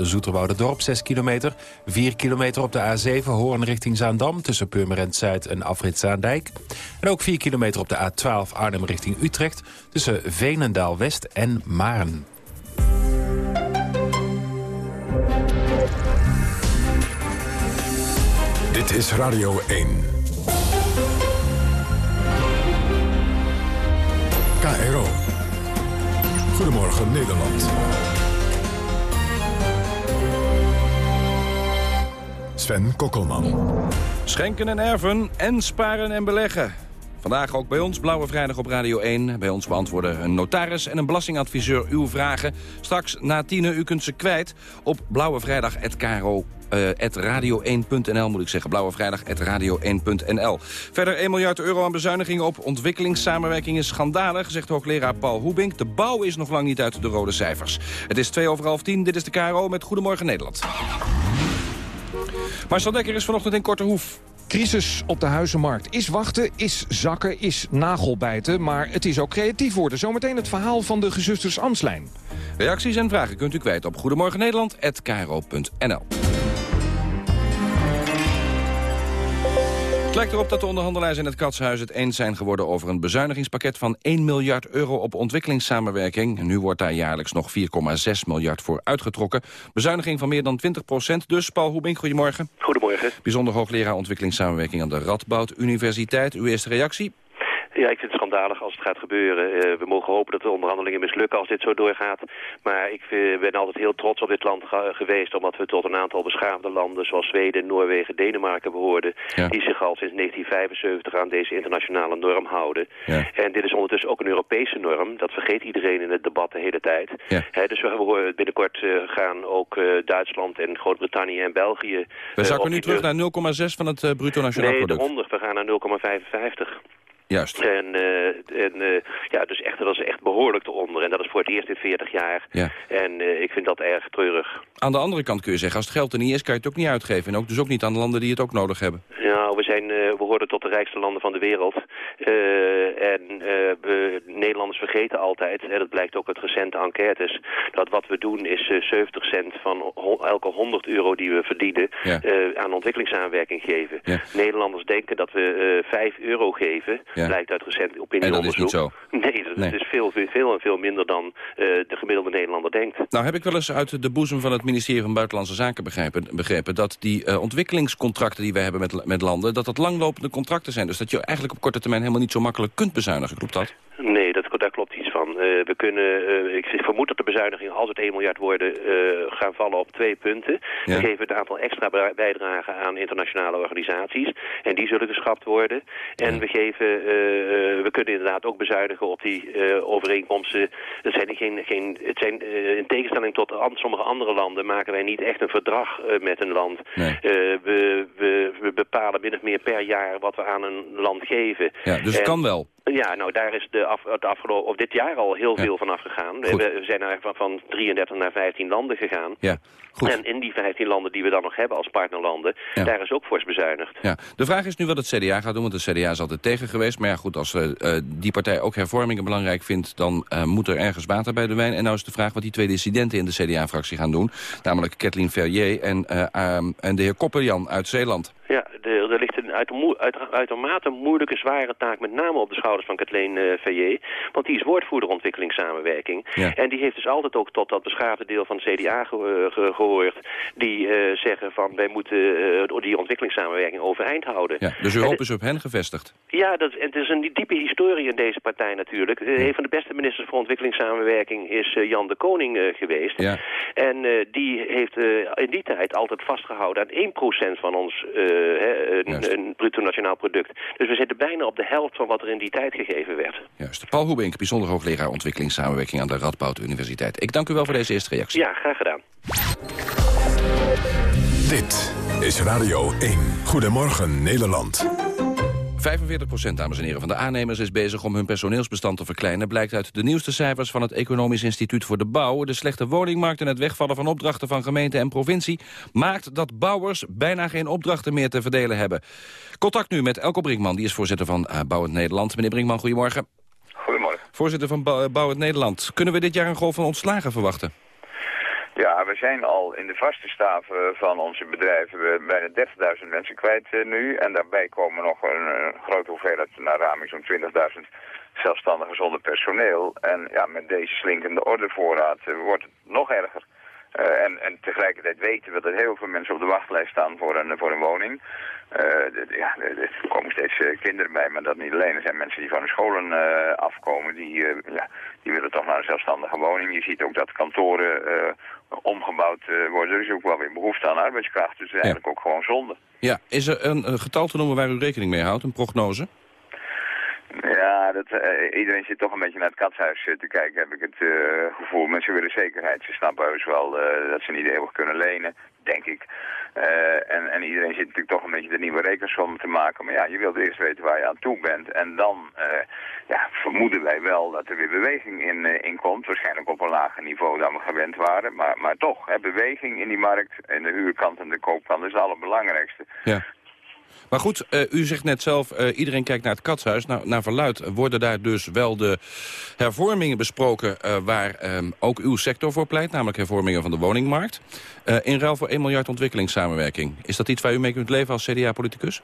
Dorp 6 kilometer. 4 kilometer op de A7 Hoorn richting Zaandam... tussen Purmerend Zuid en Afrit Zaandijk. En ook 4 kilometer op de A12 Arnhem richting Utrecht... tussen Veenendaal West en Maren. Dit is Radio 1. Goedemorgen Nederland. Sven Kokkelman. Schenken en erven en sparen en beleggen. Vandaag ook bij ons, Blauwe Vrijdag op Radio 1. Bij ons beantwoorden een notaris en een belastingadviseur uw vragen. Straks na tienen, u kunt ze kwijt op blauwevrijdag.kro uh, radio1.nl moet ik zeggen. Blauwe Vrijdag, radio1.nl. Verder 1 miljard euro aan bezuinigingen op ontwikkelingssamenwerking is schandalig, zegt hoogleraar Paul Hoebink. De bouw is nog lang niet uit de rode cijfers. Het is 2 over half 10, dit is de KRO met Goedemorgen Nederland. Marcel Dekker is vanochtend in Korte Hoef. Crisis op de huizenmarkt. Is wachten, is zakken, is nagelbijten, maar het is ook creatief worden. Zometeen het verhaal van de gezusters Amslijn. Reacties en vragen kunt u kwijt op Goedemorgen lijkt erop dat de onderhandelaars in het Katshuis het eens zijn geworden over een bezuinigingspakket van 1 miljard euro op ontwikkelingssamenwerking. Nu wordt daar jaarlijks nog 4,6 miljard voor uitgetrokken. Bezuiniging van meer dan 20 procent. Dus Paul Hoebink, goedemorgen. Goedemorgen. Bijzonder hoogleraar ontwikkelingssamenwerking aan de Radboud Universiteit. Uw eerste reactie? Ja, ik vind het schandalig als het gaat gebeuren. Uh, we mogen hopen dat de onderhandelingen mislukken als dit zo doorgaat. Maar ik uh, ben altijd heel trots op dit land geweest... omdat we tot een aantal beschaafde landen zoals Zweden, Noorwegen, Denemarken behoorden... die zich al sinds 1975 aan deze internationale norm houden. Ja. En dit is ondertussen ook een Europese norm. Dat vergeet iedereen in het debat de hele tijd. Ja. dus we binnenkort uh, gaan ook Duitsland en Groot-Brittannië en België... We zakken nu terug naar 0,6 van het bruto nationaal nee, product. Nee, eronder. We gaan naar 0,55. Juist. En, uh, en uh, ja, dus echt, dat is echt behoorlijk te onder. En dat is voor het eerst in 40 jaar. Ja. En uh, ik vind dat erg treurig. Aan de andere kant kun je zeggen, als het geld er niet is, kan je het ook niet uitgeven. En ook, dus ook niet aan de landen die het ook nodig hebben. Ja, we, zijn, we horen tot de rijkste landen van de wereld. en we, Nederlanders vergeten altijd, en dat blijkt ook uit recente enquêtes, dat wat we doen is 70 cent van elke 100 euro die we verdienen ja. aan ontwikkelingssamenwerking geven. Ja. Nederlanders denken dat we 5 euro geven, Ja. blijkt uit recent En opinieonderzoek. dat is niet zo. Nee, dat Nee. is veel, veel, veel en veel minder dan eh, de gemiddelde Nederlander denkt. Nou heb ik wel eens uit de boezem van het ministerie van Buitenlandse Zaken begrepen, begrepen dat die eh, ontwikkelingscontracten die we hebben met, met landen, dat dat langlopende contracten zijn. Dus dat je eigenlijk op korte termijn helemaal niet zo makkelijk kunt bezuinigen. Klopt dat? Nee, dat, daar klopt iets van. Eh, we kunnen, eh, ik vermoed dat de bezuinigingen, als het 1 miljard worden, eh, gaan vallen op twee punten. Ja. We geven een aantal extra bij- bijdragen aan internationale organisaties. En die zullen geschrapt worden. En we, geven, eh, eh, we kunnen inderdaad ook bezuinigen op die eh, overeenkomsten. Het zijn, geen, geen, het zijn eh, in tegenstelling tot sommige andere landen maken wij niet echt een verdrag eh, met een land. Nee. Eh, we, we, we bepalen min of meer per jaar wat we aan een land geven. Ja, dus het En- kan wel. Ja, nou daar is de af, het afgelopen, of dit jaar al heel veel van afgegaan. We, we zijn er van, van 33 naar 15 landen gegaan. Ja, goed. En in die 15 landen die we dan nog hebben als partnerlanden, Ja. daar is ook fors bezuinigd. Ja. De vraag is nu wat het CDA gaat doen, want de CDA is altijd tegen geweest. Maar ja, goed, als eh, die partij ook hervormingen belangrijk vindt... dan eh, moet er ergens water bij de wijn. En nou is de vraag wat die twee dissidenten in de CDA-fractie gaan doen. Namelijk Kathleen Verrier en, eh, en de heer Kopperjan uit Zeeland. Ja, er, er ligt een uit, uit, uitermate moeilijke, zware taak... met name op de schouders van Kathleen eh Veillet. Want die is woordvoerder ontwikkelingssamenwerking. Ja. En die heeft dus altijd ook tot dat beschaafde deel van het CDA ge- ge- gehoord... die eh, zeggen van wij moeten eh, die ontwikkelingssamenwerking overeind houden. Ja, dus hoop de- is op hen gevestigd. Ja, dat, en het is een diepe historie in deze partij natuurlijk. Eh, Een van de beste ministers voor ontwikkelingssamenwerking is eh, Jan de Koning eh, geweest. Ja. En eh, die heeft eh, in die tijd altijd vastgehouden aan 1% van ons eh, hè, een, een bruto nationaal product. Dus we zitten bijna op de helft van wat er in die tijd gegeven werd. Juist. Paul Hoebink, bijzonder hoogleraar ontwikkelingssamenwerking aan de Radboud Universiteit. Ik dank u wel voor deze eerste reactie. Ja, graag gedaan. Dit is Radio 1. Goedemorgen Nederland. 45% dames en heren, van de aannemers is bezig om hun personeelsbestand te verkleinen... blijkt uit de nieuwste cijfers van het Economisch Instituut voor de Bouw. De slechte woningmarkt en het wegvallen van opdrachten van gemeente en provincie... maakt dat bouwers bijna geen opdrachten meer te verdelen hebben. Contact nu met Elko Brinkman, die is voorzitter van eh, Bouwend Nederland. Meneer Brinkman, goedemorgen. Goedemorgen. Voorzitter van Bouw- Bouwend Nederland. Kunnen we dit jaar een golf van ontslagen verwachten? Ja, we zijn al in de vaste staven van onze bedrijven we bijna 30.000 mensen kwijt eh, nu. En daarbij komen nog een, eh, grote hoeveelheid naar raming zo'n 20.000 zelfstandigen zonder personeel. En ja, met deze slinkende ordevoorraad eh, wordt het nog erger. Eh, en, en tegelijkertijd weten we dat heel veel mensen op de wachtlijst staan voor een, voor een woning. Eh, ja, er komen steeds eh, kinderen bij, maar dat niet alleen. Er zijn mensen die van de scholen eh, afkomen, die, eh, ja, die willen toch naar een zelfstandige woning. Je ziet ook dat kantoren eh, omgebouwd eh, worden. Er is ook wel weer behoefte aan arbeidskracht, dus eigenlijk ook gewoon zonde. Ja, is er een, een getal te noemen waar u rekening mee houdt, een prognose? Ja, dat, eh, iedereen zit toch een beetje naar het katshuis eh, te kijken, heb ik het eh, gevoel. Mensen willen zekerheid. Ze snappen heus wel eh, dat ze niet eeuwig kunnen lenen, denk ik. Eh, en, en iedereen zit natuurlijk toch een beetje de nieuwe rekensom te maken. Maar ja, je wilt eerst weten waar je aan toe bent. En dan eh, ja, vermoeden wij wel dat er weer beweging in, eh, in komt. Waarschijnlijk op een lager niveau dan we gewend waren. Maar, maar toch, hè, beweging in die markt, in de huurkant en de koopkant, is het allerbelangrijkste. Ja. Maar goed, eh, u zegt net zelf, eh, iedereen kijkt naar het katshuis. Nou, naar verluid worden daar dus wel de hervormingen besproken... eh, waar ehm, ook uw sector voor pleit, namelijk hervormingen van de woningmarkt. In ruil voor 1 miljard ontwikkelingssamenwerking. Is dat iets waar u mee kunt leven als CDA-politicus?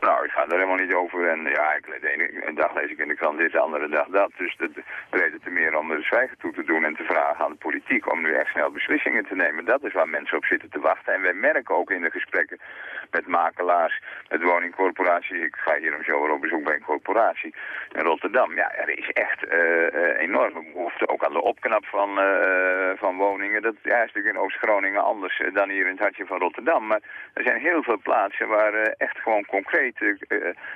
Nou, ga er helemaal niet over. En ja, ik, de ene dag lees ik in de krant dit, de andere dag dat. Dus de reden te meer om er zwijgen toe te doen en te vragen aan de politiek om nu echt snel beslissingen te nemen. Dat is waar mensen op zitten te wachten. En wij merken ook in de gesprekken met makelaars, met woningcorporaties. Ik ga hier om zo weer op bezoek bij een corporatie in Rotterdam. Ja, er is echt eh, eh, enorm enorme behoefte, ook aan de opknap van, uh, van woningen. Dat ja, is natuurlijk in Oost-Groningen anders dan hier in het hartje van Rotterdam. Maar er zijn heel veel plaatsen waar uh, echt gewoon concrete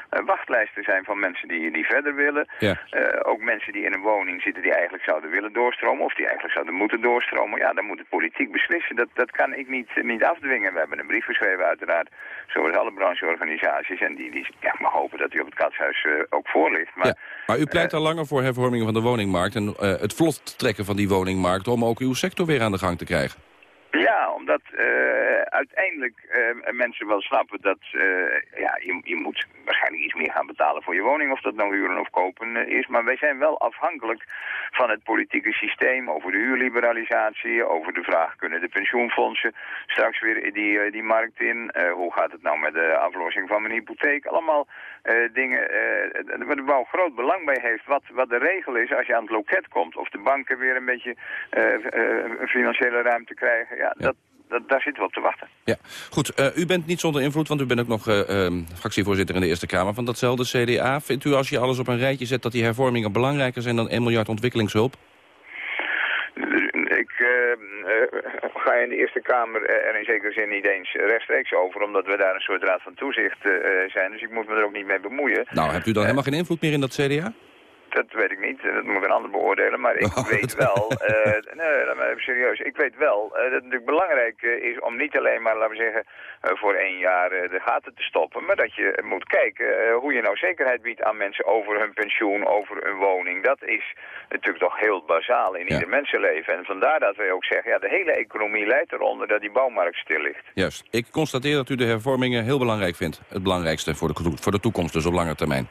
wachtlijsten zijn van mensen die, die verder willen. Ja. ook mensen die in een woning zitten die eigenlijk zouden willen doorstromen of die eigenlijk zouden moeten doorstromen. Ja, dan moet het politiek beslissen. Dat, dat kan ik niet, niet afdwingen. We hebben een brief geschreven uiteraard, zoals alle brancheorganisaties. En die, die ja, mag hopen dat die op het katshuis ook voor ligt. Maar, ja. maar u pleit al langer voor hervormingen van de woningmarkt... en het vlot trekken van die woningmarkt... om ook uw sector weer aan de gang te krijgen. Ja, omdat uh, uiteindelijk uh, mensen wel snappen dat ja, je, je moet waarschijnlijk iets meer gaan betalen voor je woning, of dat nou huren of kopen is. Maar wij zijn wel afhankelijk van het politieke systeem, over de huurliberalisatie, over de vraag kunnen de pensioenfondsen straks weer die, die markt in. hoe gaat het nou met de aflossing van mijn hypotheek? Allemaal dingen waar de bouw groot belang bij heeft. Wat, wat de regel is als je aan het loket komt, of de banken weer een beetje financiële ruimte krijgen. Ja, Dat, dat, daar zitten we op te wachten. Ja, goed. U bent niet zonder invloed, want u bent ook nog um, fractievoorzitter in de Eerste Kamer van datzelfde CDA. Vindt u als je alles op een rijtje zet dat die hervormingen belangrijker zijn dan 1 miljard ontwikkelingshulp? Ik uh, ga in de Eerste Kamer er in zekere zin niet eens rechtstreeks over, omdat we daar een soort raad van toezicht zijn. Dus ik moet me er ook niet mee bemoeien. Nou, hebt u dan helemaal geen invloed meer in dat CDA? Dat weet ik niet, dat moet een ander beoordelen, maar ik Oh, weet wel, uh, nee, maar even serieus, ik weet wel uh, dat het natuurlijk belangrijk uh, is om niet alleen maar, laten we zeggen, voor één jaar de gaten te stoppen, maar dat je moet kijken hoe je nou zekerheid biedt aan mensen over hun pensioen, over hun woning. Dat is natuurlijk toch heel bazaal in Ja. ieder mensenleven en vandaar dat wij ook zeggen, ja, de hele economie leidt eronder dat die bouwmarkt stil ligt. Juist. Ik constateer dat u de hervormingen heel belangrijk vindt. Het belangrijkste voor de, voor de toekomst, dus op lange termijn.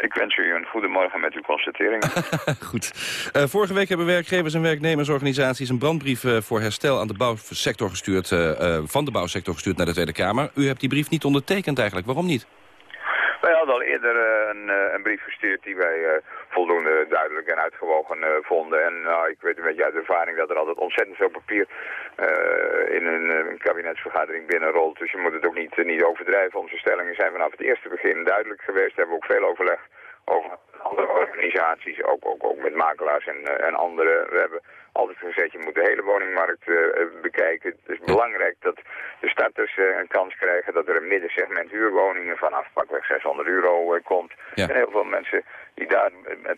Ik wens u een goede morgen met uw constateringen. Goed. Uh, vorige week hebben werkgevers en werknemersorganisaties een brandbrief uh, voor herstel aan de bouwsector gestuurd, uh, van de bouwsector gestuurd naar de Tweede Kamer. U hebt die brief niet ondertekend eigenlijk. Waarom niet? Wij hadden al eerder een, een, brief gestuurd die wij voldoende duidelijk en uitgewogen vonden. En nou, ik weet een beetje uit ervaring dat er altijd ontzettend veel papier in een, kabinetsvergadering binnenrolt. Dus je moet het ook niet, niet overdrijven. Onze stellingen zijn vanaf het eerste begin duidelijk geweest. Daar hebben we ook veel overleg over andere organisaties, ook, ook, ook met makelaars en, en anderen. We hebben altijd gezegd, je moet de hele woningmarkt uh, bekijken. Het is belangrijk dat de starters uh, een kans krijgen dat er een middensegment huurwoningen vanaf pakweg 600 euro komt. Ja. En heel veel mensen die daar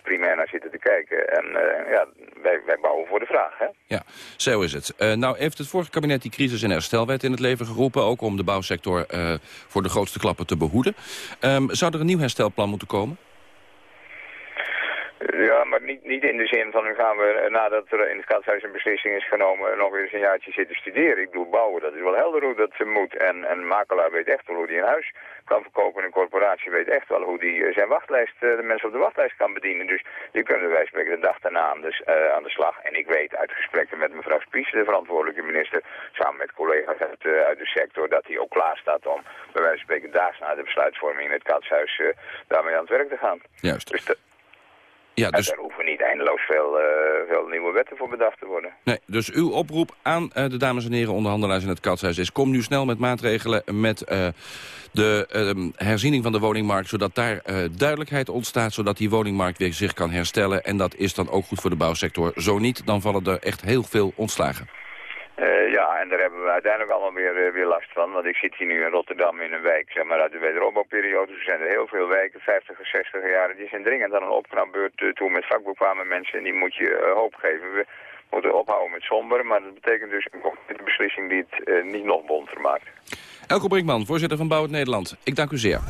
primair naar zitten te kijken. En ja, wij, wij bouwen voor de vraag. Hè? Ja, zo is het. nou heeft het vorige kabinet die crisis- en herstelwet in het leven geroepen, ook om de bouwsector voor de grootste klappen te behoeden. Um, zou er een nieuw herstelplan moeten komen? Ja, maar niet, niet in de zin van nu gaan we nadat er in het katshuis een beslissing is genomen nog weer eens een jaartje zitten studeren. Ik bedoel bouwen, dat is wel helder hoe dat moet. En een makelaar weet echt wel hoe die een huis kan verkopen. Een corporatie weet echt wel hoe die zijn wachtlijst, de mensen op de wachtlijst kan bedienen. Dus die kunnen wij spreken de dag daarna aan de, uh, aan de slag. En ik weet uit gesprekken met mevrouw Spies, de verantwoordelijke minister, samen met collega's uit, uh, uit de sector, dat hij ook klaar staat om bij wijze van spreken daags na de besluitvorming in het katshuis uh, daarmee aan het werk te gaan. Juist. Dus ja, dus... En daar hoeven niet eindeloos veel, uh, veel nieuwe wetten voor bedacht te worden. Nee, dus uw oproep aan uh, de dames en heren onderhandelaars in het katshuis is... kom nu snel met maatregelen met uh, de herziening van de woningmarkt... zodat daar duidelijkheid ontstaat, zodat die woningmarkt weer zich kan herstellen. En dat is dan ook goed voor de bouwsector. Zo niet, dan vallen er echt heel veel ontslagen. Uh, ja, en daar hebben we uiteindelijk allemaal weer, uh, weer last van. Want ik zit hier nu in Rotterdam in een wijk, zeg maar, uit de wederopbouwperiode. Er zijn er heel veel wijken, 50 en 60 jaar. Die zijn dringend aan een opknapbeurt uh, toe met vakbekwame mensen. En die moet je hoop geven. We moeten ophouden met somberen. Maar dat betekent dus een concrete beslissing die het niet nog bonter maakt. Elko Brinkman, voorzitter van Bouw het Nederland. Ik dank u zeer.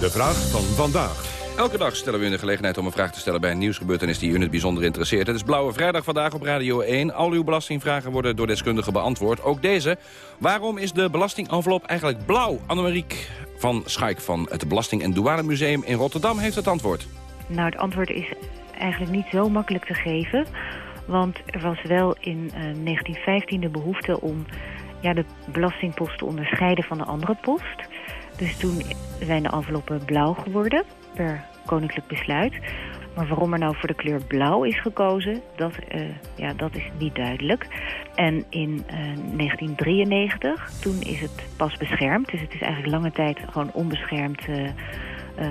De vraag van vandaag. Elke dag stellen we u de gelegenheid om een vraag te stellen bij een nieuwsgebeurtenis die u in het bijzonder interesseert. Het is Blauwe Vrijdag vandaag op Radio 1. Al uw belastingvragen worden door deskundigen beantwoord. Ook deze. Waarom is de belastingenvelop eigenlijk blauw? Annemariek van Schaik van het Belasting- en Douanemuseum in Rotterdam heeft het antwoord. Nou, het antwoord is eigenlijk niet zo makkelijk te geven. Want er was wel in uh, 1915 de behoefte om ja, de belastingpost te onderscheiden van de andere post. Dus toen zijn de enveloppen blauw geworden per koninklijk besluit. Maar waarom er nou voor de kleur blauw is gekozen, dat, uh, ja, dat is niet duidelijk. En in uh, 1993, toen is het pas beschermd. Dus het is eigenlijk lange tijd gewoon onbeschermd uh,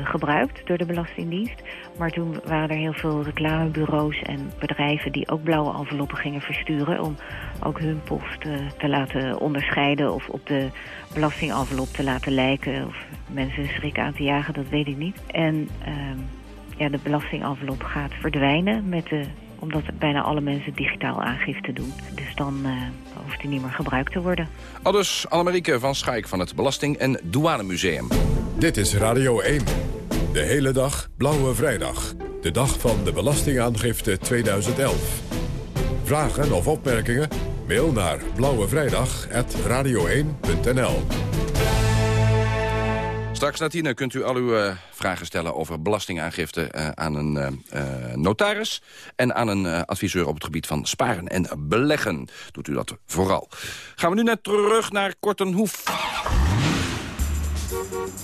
gebruikt door de Belastingdienst. Maar toen waren er heel veel reclamebureaus en bedrijven die ook blauwe enveloppen gingen versturen... om ook hun post te laten onderscheiden of op de belastingenvelop te laten lijken. Of mensen schrik aan te jagen, dat weet ik niet. En ehm, ja, de belastingenvelop gaat verdwijnen met de omdat bijna alle mensen digitaal aangifte doen. Dus dan uh, hoeft die niet meer gebruikt te worden. Aldus Annemarieke van Schaik van het Belasting- en Douanemuseum. Dit is Radio 1. De hele dag Blauwe Vrijdag. De dag van de Belastingaangifte 2011. Vragen of opmerkingen? Mail naar blauwevrijdag.radio1.nl Straks na kunt u al uw uh, vragen stellen over belastingaangifte uh, aan een uh, notaris... en aan een adviseur op het gebied van sparen en beleggen. Doet u dat vooral. Gaan we nu net terug naar Kortenhoef.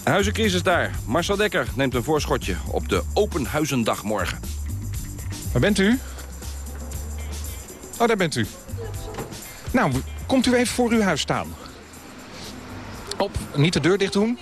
Huizencrisis daar. Marcel Dekker neemt een voorschotje op de Open Huizendag morgen. Waar bent u? Oh, daar bent u. Nou, komt u even voor uw huis staan. Op, niet de deur dicht doen.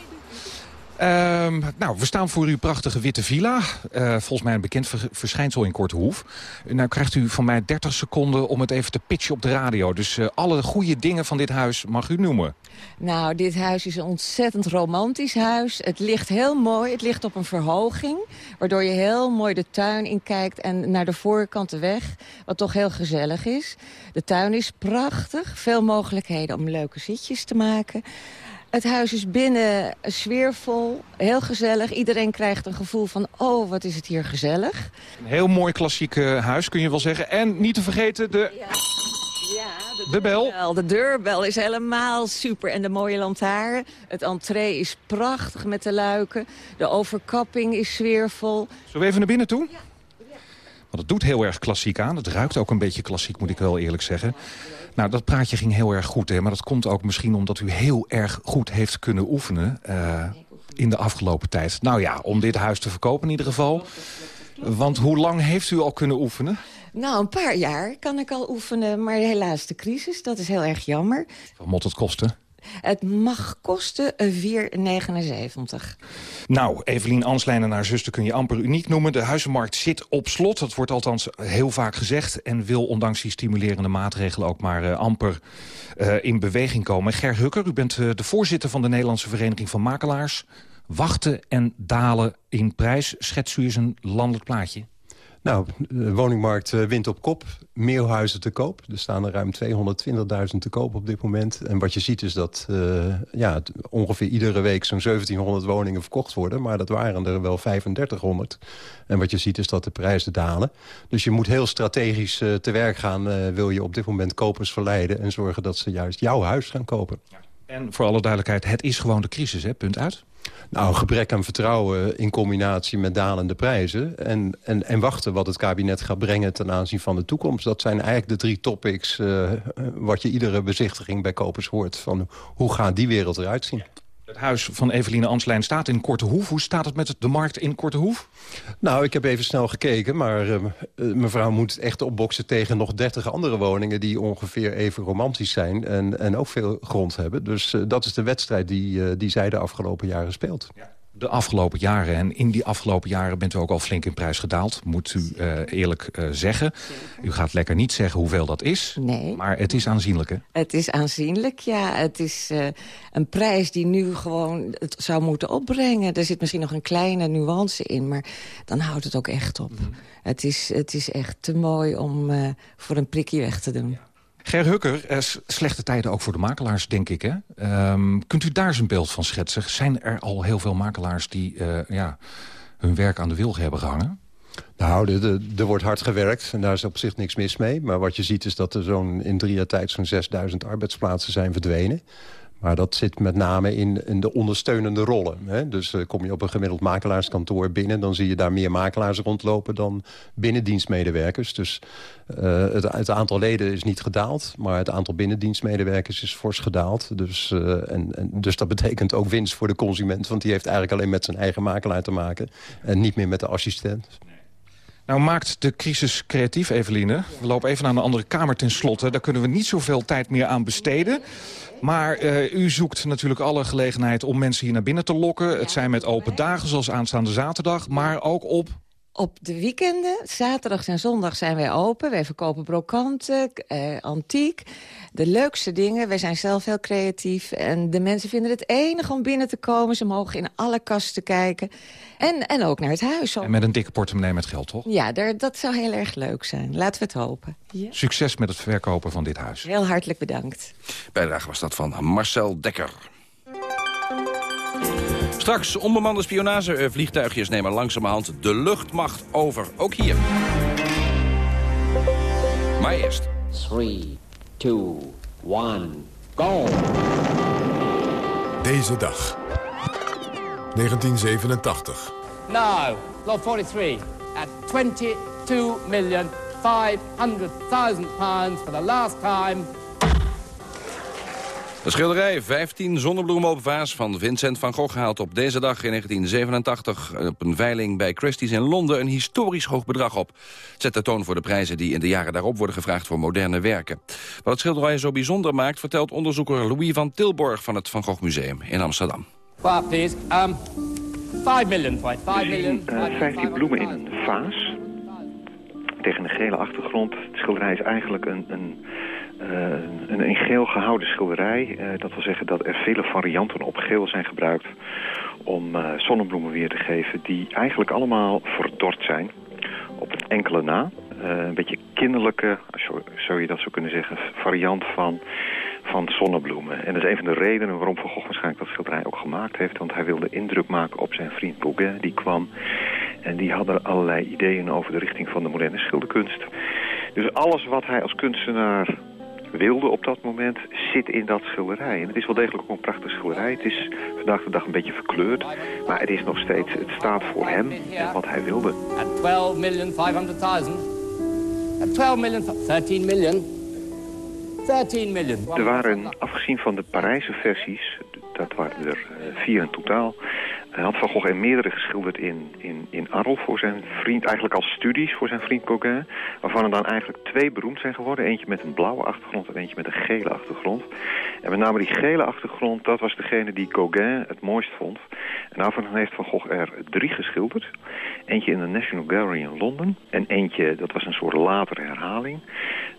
Um, nou, we staan voor uw prachtige witte villa. Uh, volgens mij een bekend verschijnsel in Kortehoef. Nou krijgt u van mij 30 seconden om het even te pitchen op de radio. Dus uh, alle goede dingen van dit huis mag u noemen. Nou, dit huis is een ontzettend romantisch huis. Het ligt heel mooi. Het ligt op een verhoging. Waardoor je heel mooi de tuin in kijkt en naar de voorkant de weg. Wat toch heel gezellig is. De tuin is prachtig. Veel mogelijkheden om leuke zitjes te maken. Het huis is binnen sfeervol, heel gezellig. Iedereen krijgt een gevoel van, oh, wat is het hier gezellig. Een heel mooi klassiek uh, huis, kun je wel zeggen. En niet te vergeten de... Ja. Ja, de, de bel. De deurbel is helemaal super. En de mooie lantaarn. Het entree is prachtig met de luiken. De overkapping is sfeervol. Zullen we even naar binnen toe? Ja. Want het doet heel erg klassiek aan. Het ruikt ook een beetje klassiek, moet ik wel eerlijk zeggen. Nou, dat praatje ging heel erg goed, hè? maar dat komt ook misschien omdat u heel erg goed heeft kunnen oefenen uh, in de afgelopen tijd. Nou ja, om dit huis te verkopen in ieder geval. Want hoe lang heeft u al kunnen oefenen? Nou, een paar jaar kan ik al oefenen, maar helaas de crisis, dat is heel erg jammer. Wat moet het kosten? Het mag kosten 4,79. Nou, Evelien Anslijn en haar zuster kun je amper uniek noemen. De huizenmarkt zit op slot, dat wordt althans heel vaak gezegd... en wil ondanks die stimulerende maatregelen ook maar uh, amper uh, in beweging komen. Ger Hukker, u bent uh, de voorzitter van de Nederlandse Vereniging van Makelaars. Wachten en dalen in prijs. Schets u eens een landelijk plaatje. Nou, de woningmarkt wint op kop. Meer huizen te koop. Er staan er ruim 220.000 te koop op dit moment. En wat je ziet is dat uh, ja, ongeveer iedere week zo'n 1700 woningen verkocht worden. Maar dat waren er wel 3500. En wat je ziet is dat de prijzen dalen. Dus je moet heel strategisch uh, te werk gaan. Wil je op dit moment kopers verleiden. En zorgen dat ze juist jouw huis gaan kopen. Ja. En voor alle duidelijkheid, het is gewoon de crisis, hè? punt uit. Nou, gebrek aan vertrouwen in combinatie met dalende prijzen... En, en, en wachten wat het kabinet gaat brengen ten aanzien van de toekomst. Dat zijn eigenlijk de drie topics uh, wat je iedere bezichtiging bij kopers hoort. Van hoe gaat die wereld eruit zien? Het huis van Eveline Anslijn staat in Kortehoef. Hoe staat het met de markt in Kortehoef? Nou, ik heb even snel gekeken, maar uh, mevrouw moet echt opboksen tegen nog 30 andere woningen... die ongeveer even romantisch zijn en, en ook veel grond hebben. Dus uh, dat is de wedstrijd die, uh, die zij de afgelopen jaren speelt. Ja de afgelopen jaren. En in die afgelopen jaren bent u ook al flink in prijs gedaald. Moet u uh, eerlijk uh, zeggen. U gaat lekker niet zeggen hoeveel dat is. Nee. Maar het is aanzienlijk, hè? Het is aanzienlijk, ja. Het is uh, een prijs die nu gewoon het zou moeten opbrengen. Er zit misschien nog een kleine nuance in. Maar dan houdt het ook echt op. Mm -hmm. het, is, het is echt te mooi om voor een prikje weg te doen. Ja. Ger Hukker, uh, slechte tijden ook voor de makelaars, denk ik. Hè? Um, kunt u daar eens een beeld van schetsen? Zijn er al heel veel makelaars die uh, ja, hun werk aan de wilg hebben gehangen? Nou, er wordt hard gewerkt en daar is op zich niks mis mee. Maar wat je ziet is dat er zo'n in drie jaar tijd zo'n 6000 arbeidsplaatsen zijn verdwenen. Maar dat zit met name in, in de ondersteunende rollen. Hè? Dus uh, kom je op een gemiddeld makelaarskantoor binnen... dan zie je daar meer makelaars rondlopen dan binnendienstmedewerkers. Dus uh, het, het, aantal leden is niet gedaald... maar het aantal binnendienstmedewerkers is fors gedaald. Dus, en, en, dus dat betekent ook winst voor de consument... want die heeft eigenlijk alleen met zijn eigen makelaar te maken... en niet meer met de assistent. Nou maakt de crisis creatief, Eveline. We lopen even naar een andere kamer ten slotte. Daar kunnen we niet zoveel tijd meer aan besteden. Maar uh, u zoekt natuurlijk alle gelegenheid om mensen hier naar binnen te lokken. Het zijn met open dagen zoals aanstaande zaterdag. Maar ook op op de weekenden, zaterdag en zondag, zijn wij open. Wij verkopen brokanten, eh, antiek. De leukste dingen. Wij zijn zelf heel creatief. En de mensen vinden het enig om binnen te komen. Ze mogen in alle kasten kijken. En, en ook naar het huis. En met een dikke portemonnee met geld, toch? Ja, daar, dat zou heel erg leuk zijn. Laten we het hopen. Ja. Succes met het verkopen van dit huis. Heel hartelijk bedankt. Bijdrage was dat van Marcel Dekker. Straks onbemande spionagevliegtuigjes nemen langzamerhand de luchtmacht over. Ook hier. Maar eerst. 3, 2, 1, go! Deze dag. 1987. Now, lot 43. At 22 pounds for the last time de schilderij 15 zonnebloemen op vaas van Vincent van Gogh haalt op deze dag in 1987 op een veiling bij Christie's in Londen een historisch hoog bedrag op. Het zet de toon voor de prijzen die in de jaren daarop worden gevraagd voor moderne werken. Wat het schilderij zo bijzonder maakt vertelt onderzoeker Louis van Tilborg van het Van Gogh Museum in Amsterdam. Well, please. Um, 5 million, 5 million. Uh, 15 bloemen in een vaas tegen een gele achtergrond. Het schilderij is eigenlijk een, een eh, een in geel gehouden schilderij. Eh, dat wil zeggen dat er vele varianten op geel zijn gebruikt om uh, zonnebloemen weer te geven die eigenlijk allemaal verdord zijn op het enkele na. een beetje kinderlijke, zou je dat zo kunnen zeggen, variant van, van zonnebloemen. En dat is een van de redenen waarom Van Gogh waarschijnlijk dat schilderij ook gemaakt heeft. Want hij wilde indruk maken op zijn vriend Gauguin, die kwam. En die hadden allerlei ideeën over de richting van de moderne schilderkunst. Dus alles wat hij als kunstenaar wilde op dat moment zit in dat schilderij. En het is wel degelijk ook een prachtig schilderij. Het is vandaag de dag een beetje verkleurd. Maar het is nog steeds, het staat voor hem en wat hij wilde. At 12 million 500.000. At 12 million, 13 million. 13 million. Er waren, afgezien van de Parijse versies, dat waren er vier in totaal... Had Van Gogh er meerdere geschilderd in, in, in Arles voor zijn vriend, eigenlijk als studies voor zijn vriend Gauguin. Waarvan er dan eigenlijk twee beroemd zijn geworden. Eentje met een blauwe achtergrond en eentje met een gele achtergrond. En met name die gele achtergrond, dat was degene die Gauguin het mooist vond. En daarvan heeft Van Gogh er drie geschilderd. Eentje in de National Gallery in Londen. En eentje, dat was een soort latere herhaling.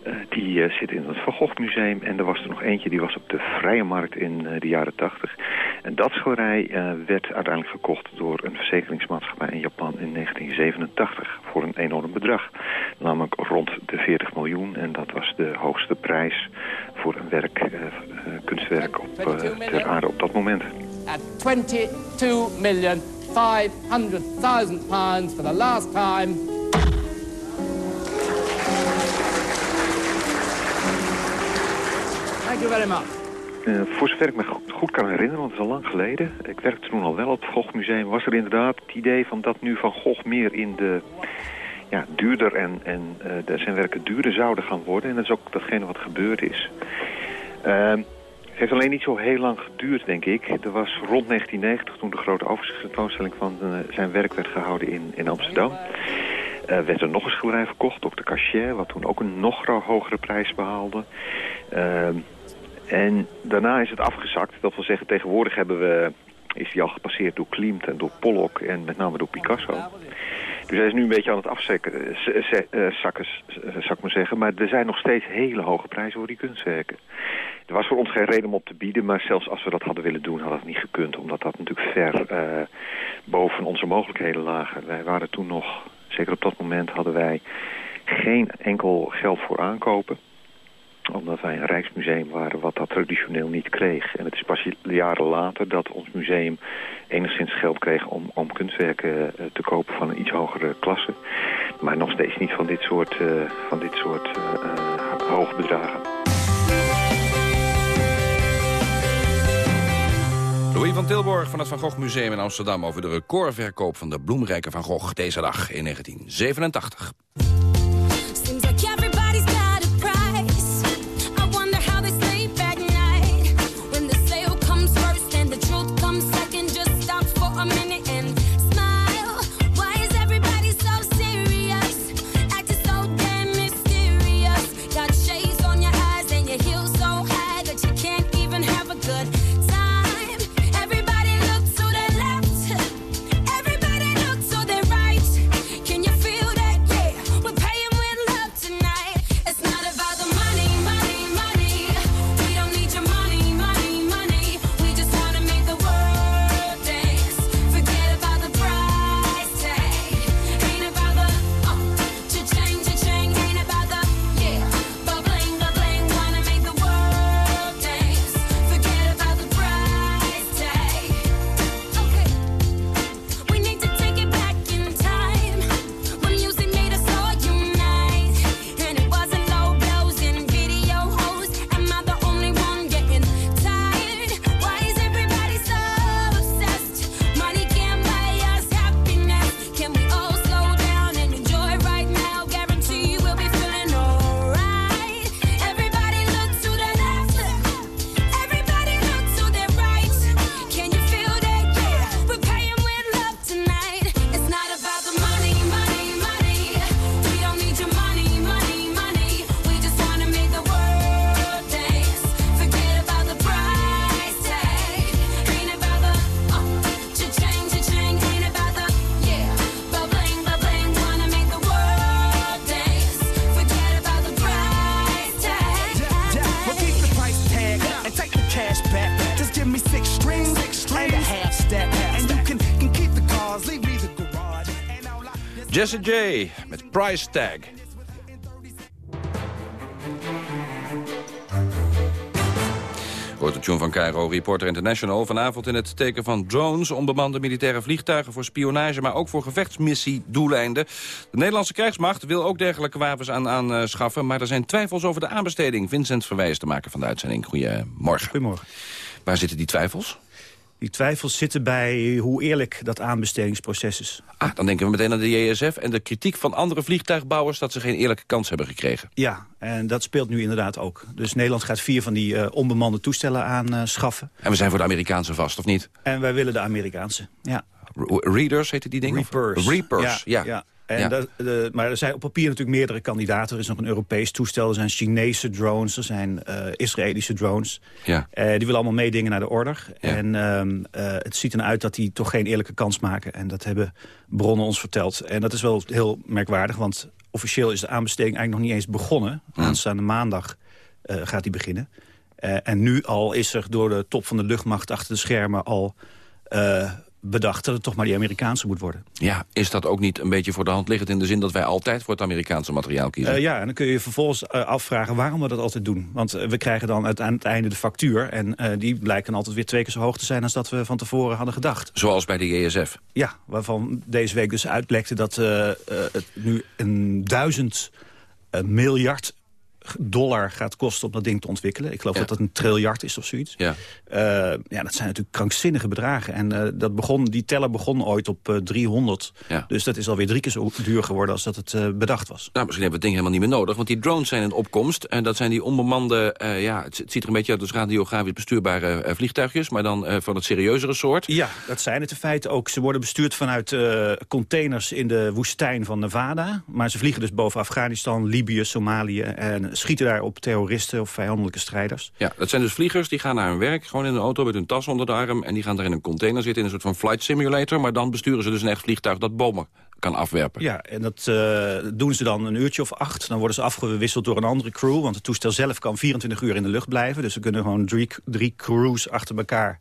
Uh, die uh, zit in het Van Gogh Museum. En er was er nog eentje, die was op de Vrije Markt in de jaren tachtig. En dat schilderij werd uiteindelijk gekocht door een verzekeringsmaatschappij in Japan in 1987. Voor een enorm bedrag. Namelijk rond de 40 miljoen. En dat was de hoogste prijs voor een werk, kunstwerk op ter aarde op dat moment. At 22 million 500.000 pounds for the last time. Thank you very much. Uh, voor zover ik me goed, kan herinneren, want het is al lang geleden. Ik werkte toen al wel op het Gogh Museum. Was er inderdaad het idee van dat nu Van Gogh meer in de ja, duurder en, en uh, zijn werken duurder zouden gaan worden. En dat is ook datgene wat gebeurd is. Uh, het heeft alleen niet zo heel lang geduurd, denk ik. Er was rond 1990, toen de grote overzichtstentoonstelling van uh, zijn werk werd gehouden in, in Amsterdam... Uh, werd er nog een schilderij verkocht, Dr. Cachet, wat toen ook een nog hogere prijs behaalde. Uh, en daarna is het afgezakt. Dat wil zeggen, tegenwoordig hebben we, is die al gepasseerd door Klimt en door Pollock en met name door Picasso. Dus hij is nu een beetje aan het afzakken, uh, zakken, zou ik maar zeggen. Maar er zijn nog steeds hele hoge prijzen voor die kunstwerken. Er was voor ons geen reden om op te bieden, maar zelfs als we dat hadden willen doen, had dat niet gekund. Omdat dat natuurlijk ver boven onze mogelijkheden lagen. Wij waren toen nog, zeker op dat moment, hadden wij geen enkel geld voor aankopen omdat wij een rijksmuseum waren wat dat traditioneel niet kreeg. En het is pas jaren later dat ons museum enigszins geld kreeg om, om kunstwerken uh, te kopen van een iets hogere klasse. Maar nog steeds niet van dit soort, uh, van dit soort uh, hoge bedragen. Louis van Tilborg van het Van Gogh Museum in Amsterdam... over de recordverkoop van de bloemrijke Van Gogh deze dag in 1987. Jesse J met Price Tag. Hoort de tune van Cairo, Reporter International. Vanavond in het teken van drones, onbemande militaire vliegtuigen... voor spionage, maar ook voor gevechtsmissie-doeleinden. De Nederlandse krijgsmacht wil ook dergelijke wapens aan aanschaffen... maar er zijn twijfels over de aanbesteding. Vincent Verwijs te maken van de uitzending. Goedemorgen. Goedemorgen. Waar zitten die twijfels? Die twijfels zitten bij hoe eerlijk dat aanbestedingsproces is. Ah, dan denken we meteen aan de JSF en de kritiek van andere vliegtuigbouwers... dat ze geen eerlijke kans hebben gekregen. Ja, en dat speelt nu inderdaad ook. Dus Nederland gaat vier van die uh, onbemande toestellen aanschaffen. en we zijn voor de Amerikaanse vast, of niet? En wij willen de Amerikaanse, ja. Readers heette die dingen? Reapers. Reapers, ja. ja. En ja. dat, de, maar er zijn op papier natuurlijk meerdere kandidaten. Er is nog een Europees toestel, er zijn Chinese drones, er zijn uh, Israëlische drones. Ja. Uh, die willen allemaal meedingen naar de order. Ja. En uh, het ziet eruit dat die toch geen eerlijke kans maken. En dat hebben bronnen ons verteld. En dat is wel heel merkwaardig, want officieel is de aanbesteding eigenlijk nog niet eens begonnen. Hm. Aanstaande maandag gaat die beginnen. en nu al is er door de top van de luchtmacht achter de schermen al bedacht dat het toch maar die Amerikaanse moet worden. Ja, is dat ook niet een beetje voor de hand liggend... in de zin dat wij altijd voor het Amerikaanse materiaal kiezen? Uh, ja, en dan kun je je vervolgens uh, afvragen waarom we dat altijd doen. Want uh, we krijgen dan aan het einde de factuur... en die blijkt dan altijd weer twee keer zo hoog te zijn... als dat we van tevoren hadden gedacht. Zoals bij de JSF? Ja, waarvan deze week dus uitlekte dat het nu een duizend miljard dollar gaat kosten om dat ding te ontwikkelen. Ik geloof Ja. dat dat een triljard is of zoiets. Ja. Eh, ja, dat zijn natuurlijk krankzinnige bedragen. En eh, dat begon, die teller begon ooit op eh, 300. Ja. Dus dat is alweer drie keer zo duur geworden als dat het eh, bedacht was. Nou, misschien hebben we het ding helemaal niet meer nodig. Want die drones zijn in opkomst. En dat zijn die onbemande, eh, ja, het, het ziet er een beetje uit als radiografisch bestuurbare eh, vliegtuigjes. Maar dan eh, van het serieuzere soort. Ja, dat zijn het in feite ook. Ze worden bestuurd vanuit eh, containers in de woestijn van Nevada. Maar ze vliegen dus boven Afghanistan, Libië, Somalië... en schieten daar op terroristen of vijandelijke strijders. Ja, dat zijn dus vliegers die gaan naar hun werk, gewoon in een auto met hun tas onder de arm. En die gaan daar in een container zitten, in een soort van flight simulator. Maar dan besturen ze dus een echt vliegtuig dat bomen kan afwerpen. Ja, en dat eh, doen ze dan een uurtje of acht. Dan worden ze afgewisseld door een andere crew. Want het toestel zelf kan 24 uur in de lucht blijven. Dus ze kunnen gewoon drie, drie crews achter elkaar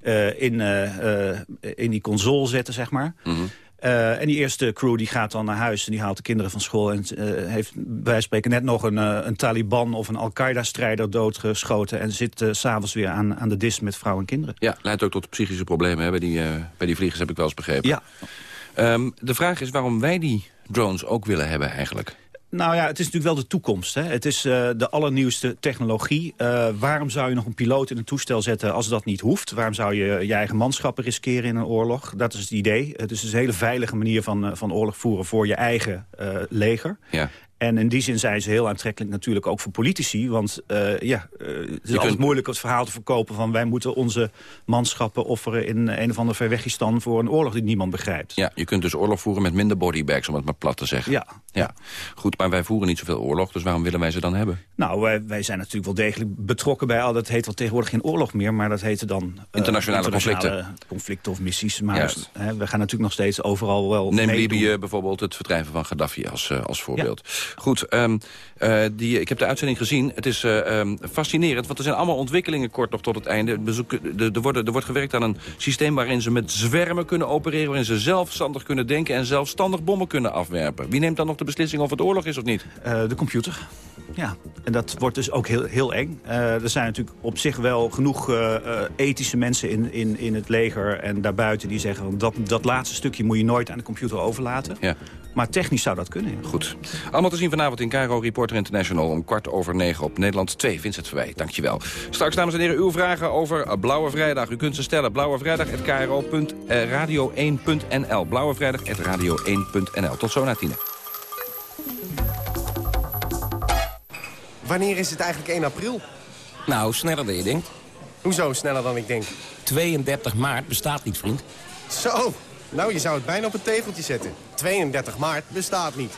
eh, in, eh, in die console zetten, zeg maar. Mhm. Uh, en die eerste crew die gaat dan naar huis en die haalt de kinderen van school... en uh, heeft bij spreken net nog een, uh, een Taliban of een Al-Qaeda-strijder doodgeschoten... en zit s s'avonds weer aan, aan de dis met vrouwen en kinderen. Ja, leidt ook tot psychische problemen hè, bij, die, bij die vliegers, heb ik wel eens begrepen. Ja. Um, de vraag is waarom wij die drones ook willen hebben eigenlijk. Nou ja, het is natuurlijk wel de toekomst. Hè? Het is uh, de allernieuwste technologie. Uh, waarom zou je nog een piloot in een toestel zetten als dat niet hoeft? Waarom zou je je eigen manschappen riskeren in een oorlog? Dat is het idee. Het is dus een hele veilige manier van, uh, van oorlog voeren voor je eigen leger. Ja. En in die zin zijn ze heel aantrekkelijk natuurlijk ook voor politici. Want uh, ja, uh, het is altijd kunt... moeilijk het verhaal te verkopen van... wij moeten onze manschappen offeren in een of ander Verwegistan... voor een oorlog die niemand begrijpt. Ja, je kunt dus oorlog voeren met minder bodybags, om het maar plat te zeggen. Ja. ja. Goed, maar wij voeren niet zoveel oorlog, dus waarom willen wij ze dan hebben? Nou, wij, wij zijn natuurlijk wel degelijk betrokken bij al... dat heet wel tegenwoordig geen oorlog meer, maar dat heette dan... Uh, internationale, internationale conflicten. conflicten of missies. Maar hè, we gaan natuurlijk nog steeds overal wel Neem. Libië bijvoorbeeld, het verdrijven van Gaddafi als, als voorbeeld. Ja. Goed, um, Uh, die, ik heb de uitzending gezien. Het is uh, um, fascinerend, want er zijn allemaal ontwikkelingen kort nog tot het einde. Er, worden, er wordt gewerkt aan een systeem waarin ze met zwermen kunnen opereren... waarin ze zelfstandig kunnen denken en zelfstandig bommen kunnen afwerpen. Wie neemt dan nog de beslissing of het oorlog is of niet? Uh, de computer. Ja, en dat wordt dus ook heel, heel eng. er zijn natuurlijk op zich wel genoeg ethische mensen in, in, in het leger en daarbuiten... die zeggen, dat, dat laatste stukje moet je nooit aan de computer overlaten. Ja. Maar technisch zou dat kunnen. Ja. Goed. Allemaal te zien vanavond in Cairo Reporter International om kwart over negen op Nederland 2. Vincent Verwij, dankjewel. Straks, dames en heren, uw vragen over Blauwe Vrijdag. U kunt ze stellen. blauwevrijdag.kro.radio1.nl blauwevrijdag.radio1.nl. Tot zo na tienen. Wanneer is het eigenlijk 1 april? Nou, sneller dan je denkt. Hoezo sneller dan ik denk? 32 maart bestaat niet, vriend. Zo, nou je zou het bijna op een tegeltje zetten. 32 maart bestaat niet.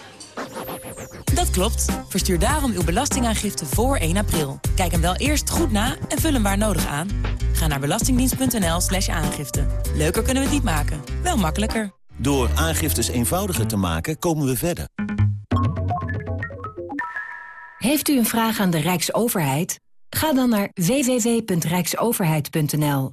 Dat klopt. Verstuur daarom uw belastingaangifte voor 1 april. Kijk hem wel eerst goed na en vul hem waar nodig aan. Ga naar belastingdienst.nl slash aangifte. Leuker kunnen we het niet maken, wel makkelijker. Door aangiftes eenvoudiger te maken, komen we verder. Heeft u een vraag aan de Rijksoverheid? Ga dan naar www.rijksoverheid.nl.